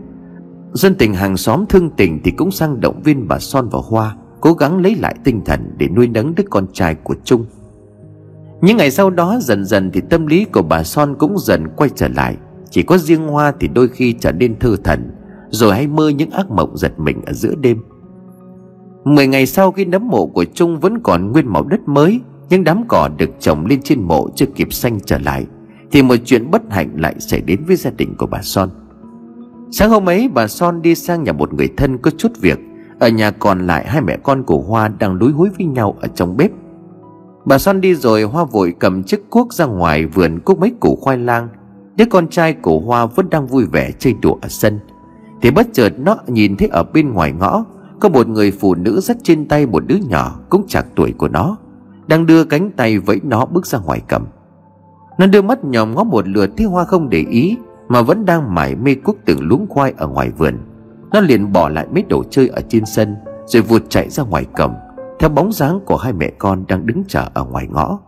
Dân tình hàng xóm thương tình thì cũng sang động viên bà Son và Hoa, Cố gắng lấy lại tinh thần để nuôi nấng đứa con trai của Trung. Những ngày sau đó, dần dần thì tâm lý của bà Son cũng dần quay trở lại. Chỉ có riêng Hoa thì đôi khi trở nên thư thần, Rồi hay mơ những ác mộng giật mình ở giữa đêm. Mười ngày sau khi nấm mộ của Trung vẫn còn nguyên màu đất mới những đám cỏ được trồng lên trên mộ chưa kịp xanh trở lại, Thì một chuyện bất hạnh lại xảy đến với gia đình của bà Son. Sáng hôm ấy, bà Son đi sang nhà một người thân có chút việc. Ở nhà còn lại hai mẹ con của Hoa đang lúi húi với nhau ở trong bếp. Bà Son đi rồi, Hoa vội cầm chiếc cuốc ra ngoài vườn cuốc mấy củ khoai lang. Đứa con trai của Hoa vẫn đang vui vẻ chơi đùa ở sân. Thì bất chợt nó nhìn thấy ở bên ngoài ngõ, Có một người phụ nữ dắt trên tay một đứa nhỏ Cũng chạc tuổi của nó đang đưa cánh tay vẫy nó bước ra ngoài cầm. Nó đưa mắt nhòm ngó một lượt thấy Hoa không để ý, Mà vẫn đang mải mê cuốc từng luống khoai ở ngoài vườn. Nó liền bỏ lại mấy đồ chơi ở trên sân, Rồi vụt chạy ra ngoài cầm, Theo bóng dáng của hai mẹ con đang đứng chờ ở ngoài ngõ.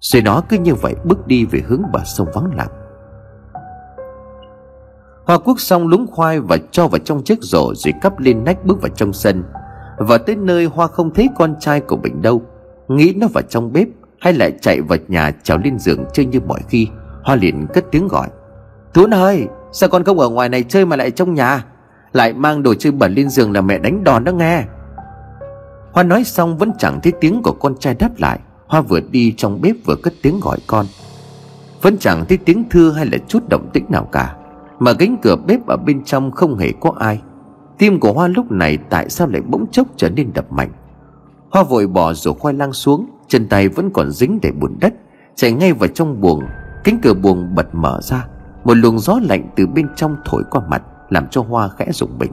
Rồi nó cứ như vậy bước đi về hướng bờ sông vắng lặng. Hoa cuốc xong lúng khoai và cho vào trong chiếc rổ Rồi cắp lên nách bước vào trong sân. Và tới nơi Hoa không thấy con trai của mình đâu Nghĩ nó vào trong bếp, Hay lại chạy vào nhà trèo lên giường chơi như mọi khi. Hoa liền cất tiếng gọi. Thún ơi, Sao con không ở ngoài này chơi mà lại trong nhà? Lại mang đồ chơi bẩn lên giường là mẹ đánh đòn đó nghe. Hoa nói xong vẫn chẳng thấy tiếng của con trai đáp lại. Hoa vừa đi trong bếp vừa cất tiếng gọi con. Vẫn chẳng thấy tiếng thưa hay là chút động tĩnh nào cả. Mà cánh cửa bếp ở bên trong không hề có ai. Tim của Hoa lúc này tại sao lại bỗng chốc trở nên đập mạnh? Hoa vội bỏ rổ khoai lang xuống, Chân tay vẫn còn dính đầy bùn đất. Chạy ngay vào trong buồng, Cánh cửa buồng bật mở ra. Một luồng gió lạnh từ bên trong thổi qua mặt, Làm cho Hoa khẽ rụng mình.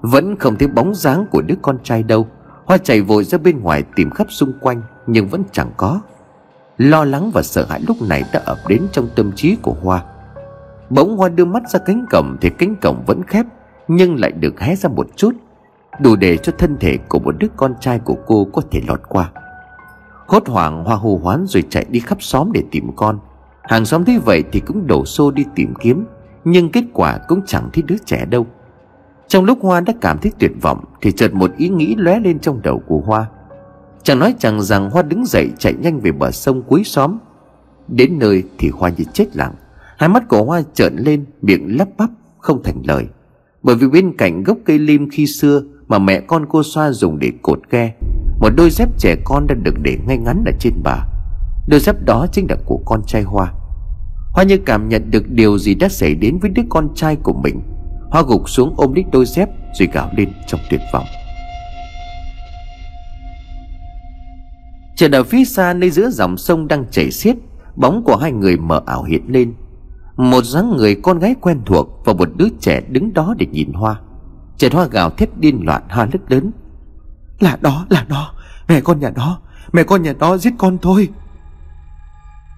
Vẫn không thấy bóng dáng của đứa con trai đâu. Hoa chạy vội ra bên ngoài tìm khắp xung quanh, Nhưng vẫn chẳng có. Lo lắng và sợ hãi lúc này đã ập đến trong tâm trí của Hoa. Bỗng Hoa đưa mắt ra cánh cổng Thì cánh cổng vẫn khép, Nhưng lại được hé ra một chút. Đủ để cho thân thể của một đứa con trai của cô có thể lọt qua. Hốt hoảng Hoa hô hoán rồi chạy đi khắp xóm để tìm con. Hàng xóm thấy vậy thì cũng đổ xô đi tìm kiếm, Nhưng kết quả cũng chẳng thấy đứa trẻ đâu. Trong lúc Hoa đã cảm thấy tuyệt vọng Thì chợt một ý nghĩ lóe lên trong đầu của Hoa. Chẳng nói chẳng rằng Hoa đứng dậy chạy nhanh về bờ sông cuối xóm. Đến nơi thì Hoa như chết lặng. Hai mắt của Hoa trợn lên, miệng lắp bắp, không thành lời. Bởi vì bên cạnh gốc cây lim khi xưa mà mẹ con cô xoa dùng để cột ghe một đôi dép trẻ con đã được để ngay ngắn ở trên bà. Đôi dép đó chính là của con trai Hoa. Hoa như cảm nhận được điều gì đã xảy đến với đứa con trai của mình. Hoa gục xuống ôm lấy đôi dép Rồi gào lên trong tuyệt vọng. Chợt ở phía xa nơi giữa dòng sông đang chảy xiết, Bóng của hai người mờ ảo hiện lên. Một dáng người con gái quen thuộc Và một đứa trẻ đứng đó để nhìn Hoa. Trần Hoa gào thét điên loạn hoa lứt lớn. Là đó, là nó Mẹ con nhà đó, Mẹ con nhà đó giết con thôi.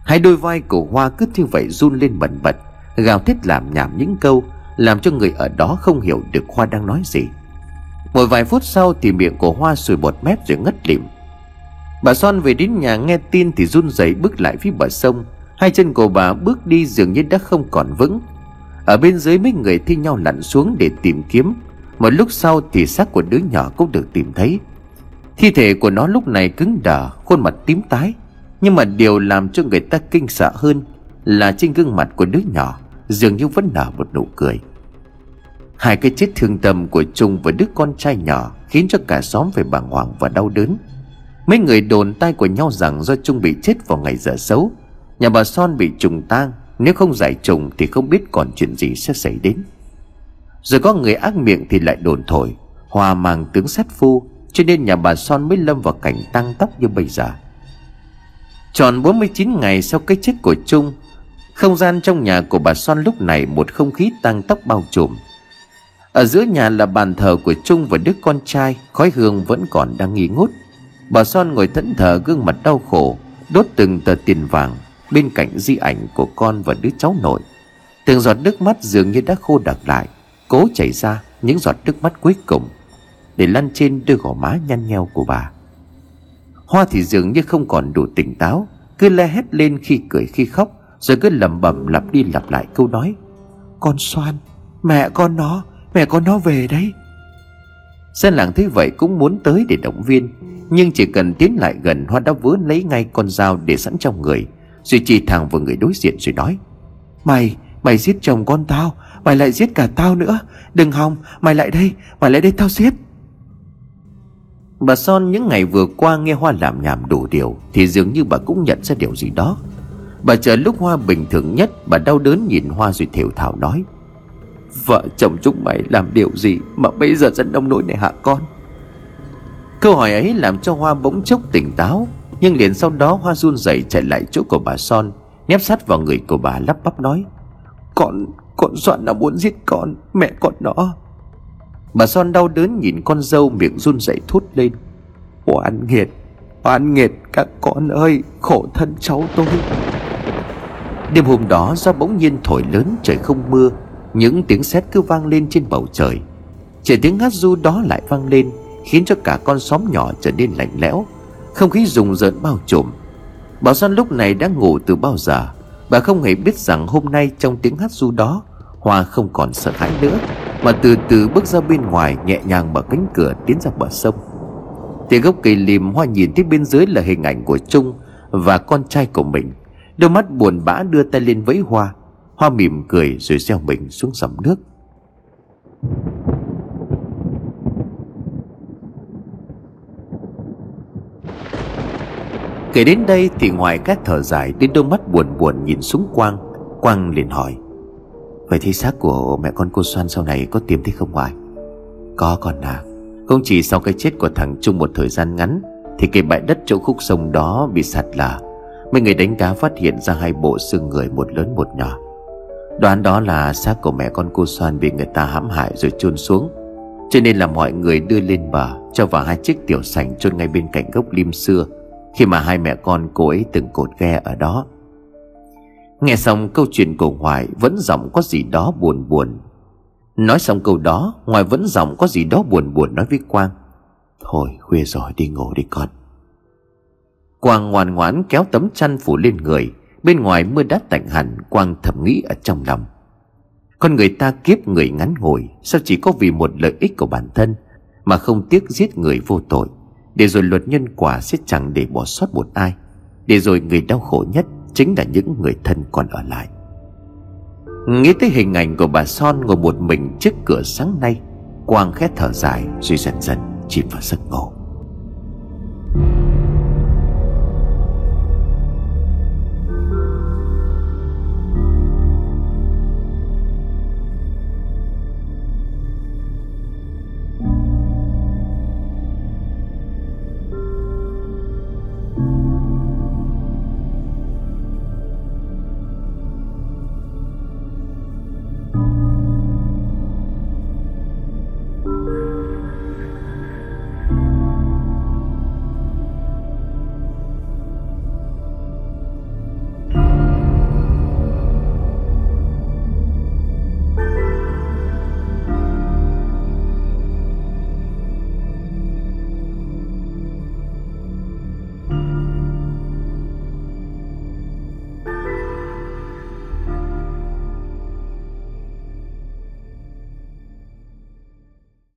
Hai đôi vai của Hoa cứ như vậy run lên bẩn bật, Gào thét làm nhảm những câu, Làm cho người ở đó không hiểu được Hoa đang nói gì. Một vài phút sau thì miệng của Hoa sùi bọt mép rồi ngất lịm. Bà Son về đến nhà nghe tin thì run rẩy bước lại phía bờ sông. Hai chân của bà bước đi dường như đã không còn vững. Ở bên dưới mấy người thi nhau lặn xuống để tìm kiếm. Một lúc sau thì xác của đứa nhỏ cũng được tìm thấy. Thi thể của nó lúc này cứng đờ, Khuôn mặt tím tái. Nhưng mà điều làm cho người ta kinh sợ hơn Là trên gương mặt của đứa nhỏ Dường như vẫn nở một nụ cười. Hai cái chết thương tâm của Trung và đứa con trai nhỏ Khiến cho cả xóm phải bàng hoàng và đau đớn. Mấy người đồn tai của nhau rằng do Trung bị chết vào ngày giờ xấu, Nhà bà Son bị trùng tang, Nếu không giải trùng thì không biết còn chuyện gì sẽ xảy đến. Rồi có người ác miệng thì lại đồn thổi. Hòa màng tướng sát phu, Cho nên nhà bà Son mới lâm vào cảnh tăng tóc như bây giờ. Tròn 49 ngày sau cái chết của Trung, Không gian trong nhà của bà Son lúc này một không khí tăng tóc bao trùm. Ở giữa nhà là bàn thờ của Trung và đứa con trai, Khói hương vẫn còn đang nghi ngút. Bà Son ngồi thẫn thờ gương mặt đau khổ, Đốt từng tờ tiền vàng Bên cạnh di ảnh của con và đứa cháu nội. Từng giọt nước mắt dường như đã khô đặc lại. Cố chảy ra những giọt nước mắt cuối cùng Để lăn trên đôi gò má nhăn nheo của bà. Hoa thì dường như không còn đủ tỉnh táo Cứ le hét lên khi cười khi khóc Rồi cứ lẩm bẩm lặp đi lặp lại câu nói Con xoan Mẹ con nó Mẹ con nó về đấy. Dân làng thấy vậy cũng muốn tới để động viên Nhưng chỉ cần tiến lại gần Hoa đã vớ lấy ngay con dao để sẵn trong người Rồi chỉ thẳng vào người đối diện rồi nói Mày, mày giết chồng con tao Mày lại giết cả tao nữa. Đừng hòng, mày lại đây, mày lại đây tao giết. Bà Son những ngày vừa qua nghe Hoa làm nhảm đủ điều Thì dường như bà cũng nhận ra điều gì đó. Bà chờ lúc Hoa bình thường nhất Bà đau đớn nhìn Hoa rồi thều thào nói Vợ chồng chúng mày làm điều gì Mà bây giờ dẫn đông nỗi này hạ con? Câu hỏi ấy làm cho Hoa bỗng chốc tỉnh táo Nhưng liền sau đó Hoa run rẩy chạy lại chỗ của bà Son Nép sát vào người của bà lắp bắp nói Con, con soạn nó muốn giết con, Mẹ con nó. Bà Son đau đớn nhìn con dâu miệng run rẩy thốt lên. Oan nghiệt Oan nghiệt, các con ơi, Khổ thân cháu tôi. Đêm hôm đó, do bỗng nhiên thổi lớn, trời không mưa, Những tiếng sét cứ vang lên trên bầu trời. Chỉ tiếng hát du đó lại vang lên, Khiến cho cả con xóm nhỏ trở nên lạnh lẽo. Không khí rùng rợn bao trùm. Bảo Son lúc này đã ngủ từ bao giờ? Bà không hề biết rằng hôm nay trong tiếng hát du đó, Hoa không còn sợ hãi nữa, Mà từ từ bước ra bên ngoài, Nhẹ nhàng mở cánh cửa tiến ra bờ sông. Từ gốc cây lim, Hoa nhìn thấy bên dưới là hình ảnh của Trung Và con trai của mình. Đôi mắt buồn bã đưa tay lên vẫy Hoa. Hoa mỉm cười rồi gieo mình xuống dòng nước. Kể đến đây thì ngoài các thở dài Đến đôi mắt buồn buồn nhìn xuống Quang Quang liền hỏi, Vậy thì xác của mẹ con cô Xoan sau này có tìm thấy không ngoài Có còn à Không chỉ sau cái chết của thằng Trung một thời gian ngắn Thì cái bãi đất chỗ khúc sông đó bị sạt lở, Mấy người đánh cá phát hiện ra hai bộ xương người một lớn một nhỏ. Đoán đó là xác của mẹ con cô Xoan bị người ta hãm hại rồi chôn xuống. Cho nên là mọi người đưa lên bờ Cho vào hai chiếc tiểu sành chôn ngay bên cạnh gốc lim xưa. Khi mà hai mẹ con cô ấy từng cột ghe ở đó. Nghe xong câu chuyện của Hoài Vẫn giọng có gì đó buồn buồn. Nói xong câu đó, Hoài vẫn giọng có gì đó buồn buồn nói với Quang. Thôi, khuya rồi, đi ngủ đi con. Quang ngoan ngoãn kéo tấm chăn phủ lên người. Bên ngoài mưa đã tạnh hẳn, Quang thầm nghĩ ở trong lòng. Con người ta kiếp người ngắn ngủi, Sao chỉ có vì một lợi ích của bản thân Mà không tiếc giết người vô tội? Để rồi luật nhân quả sẽ chẳng để bỏ sót một ai. Để rồi người đau khổ nhất Chính là những người thân còn ở lại. Nghĩ tới hình ảnh của bà Son ngồi một mình trước cửa sáng nay, Quang khẽ thở dài rồi dần dần chìm vào giấc ngủ.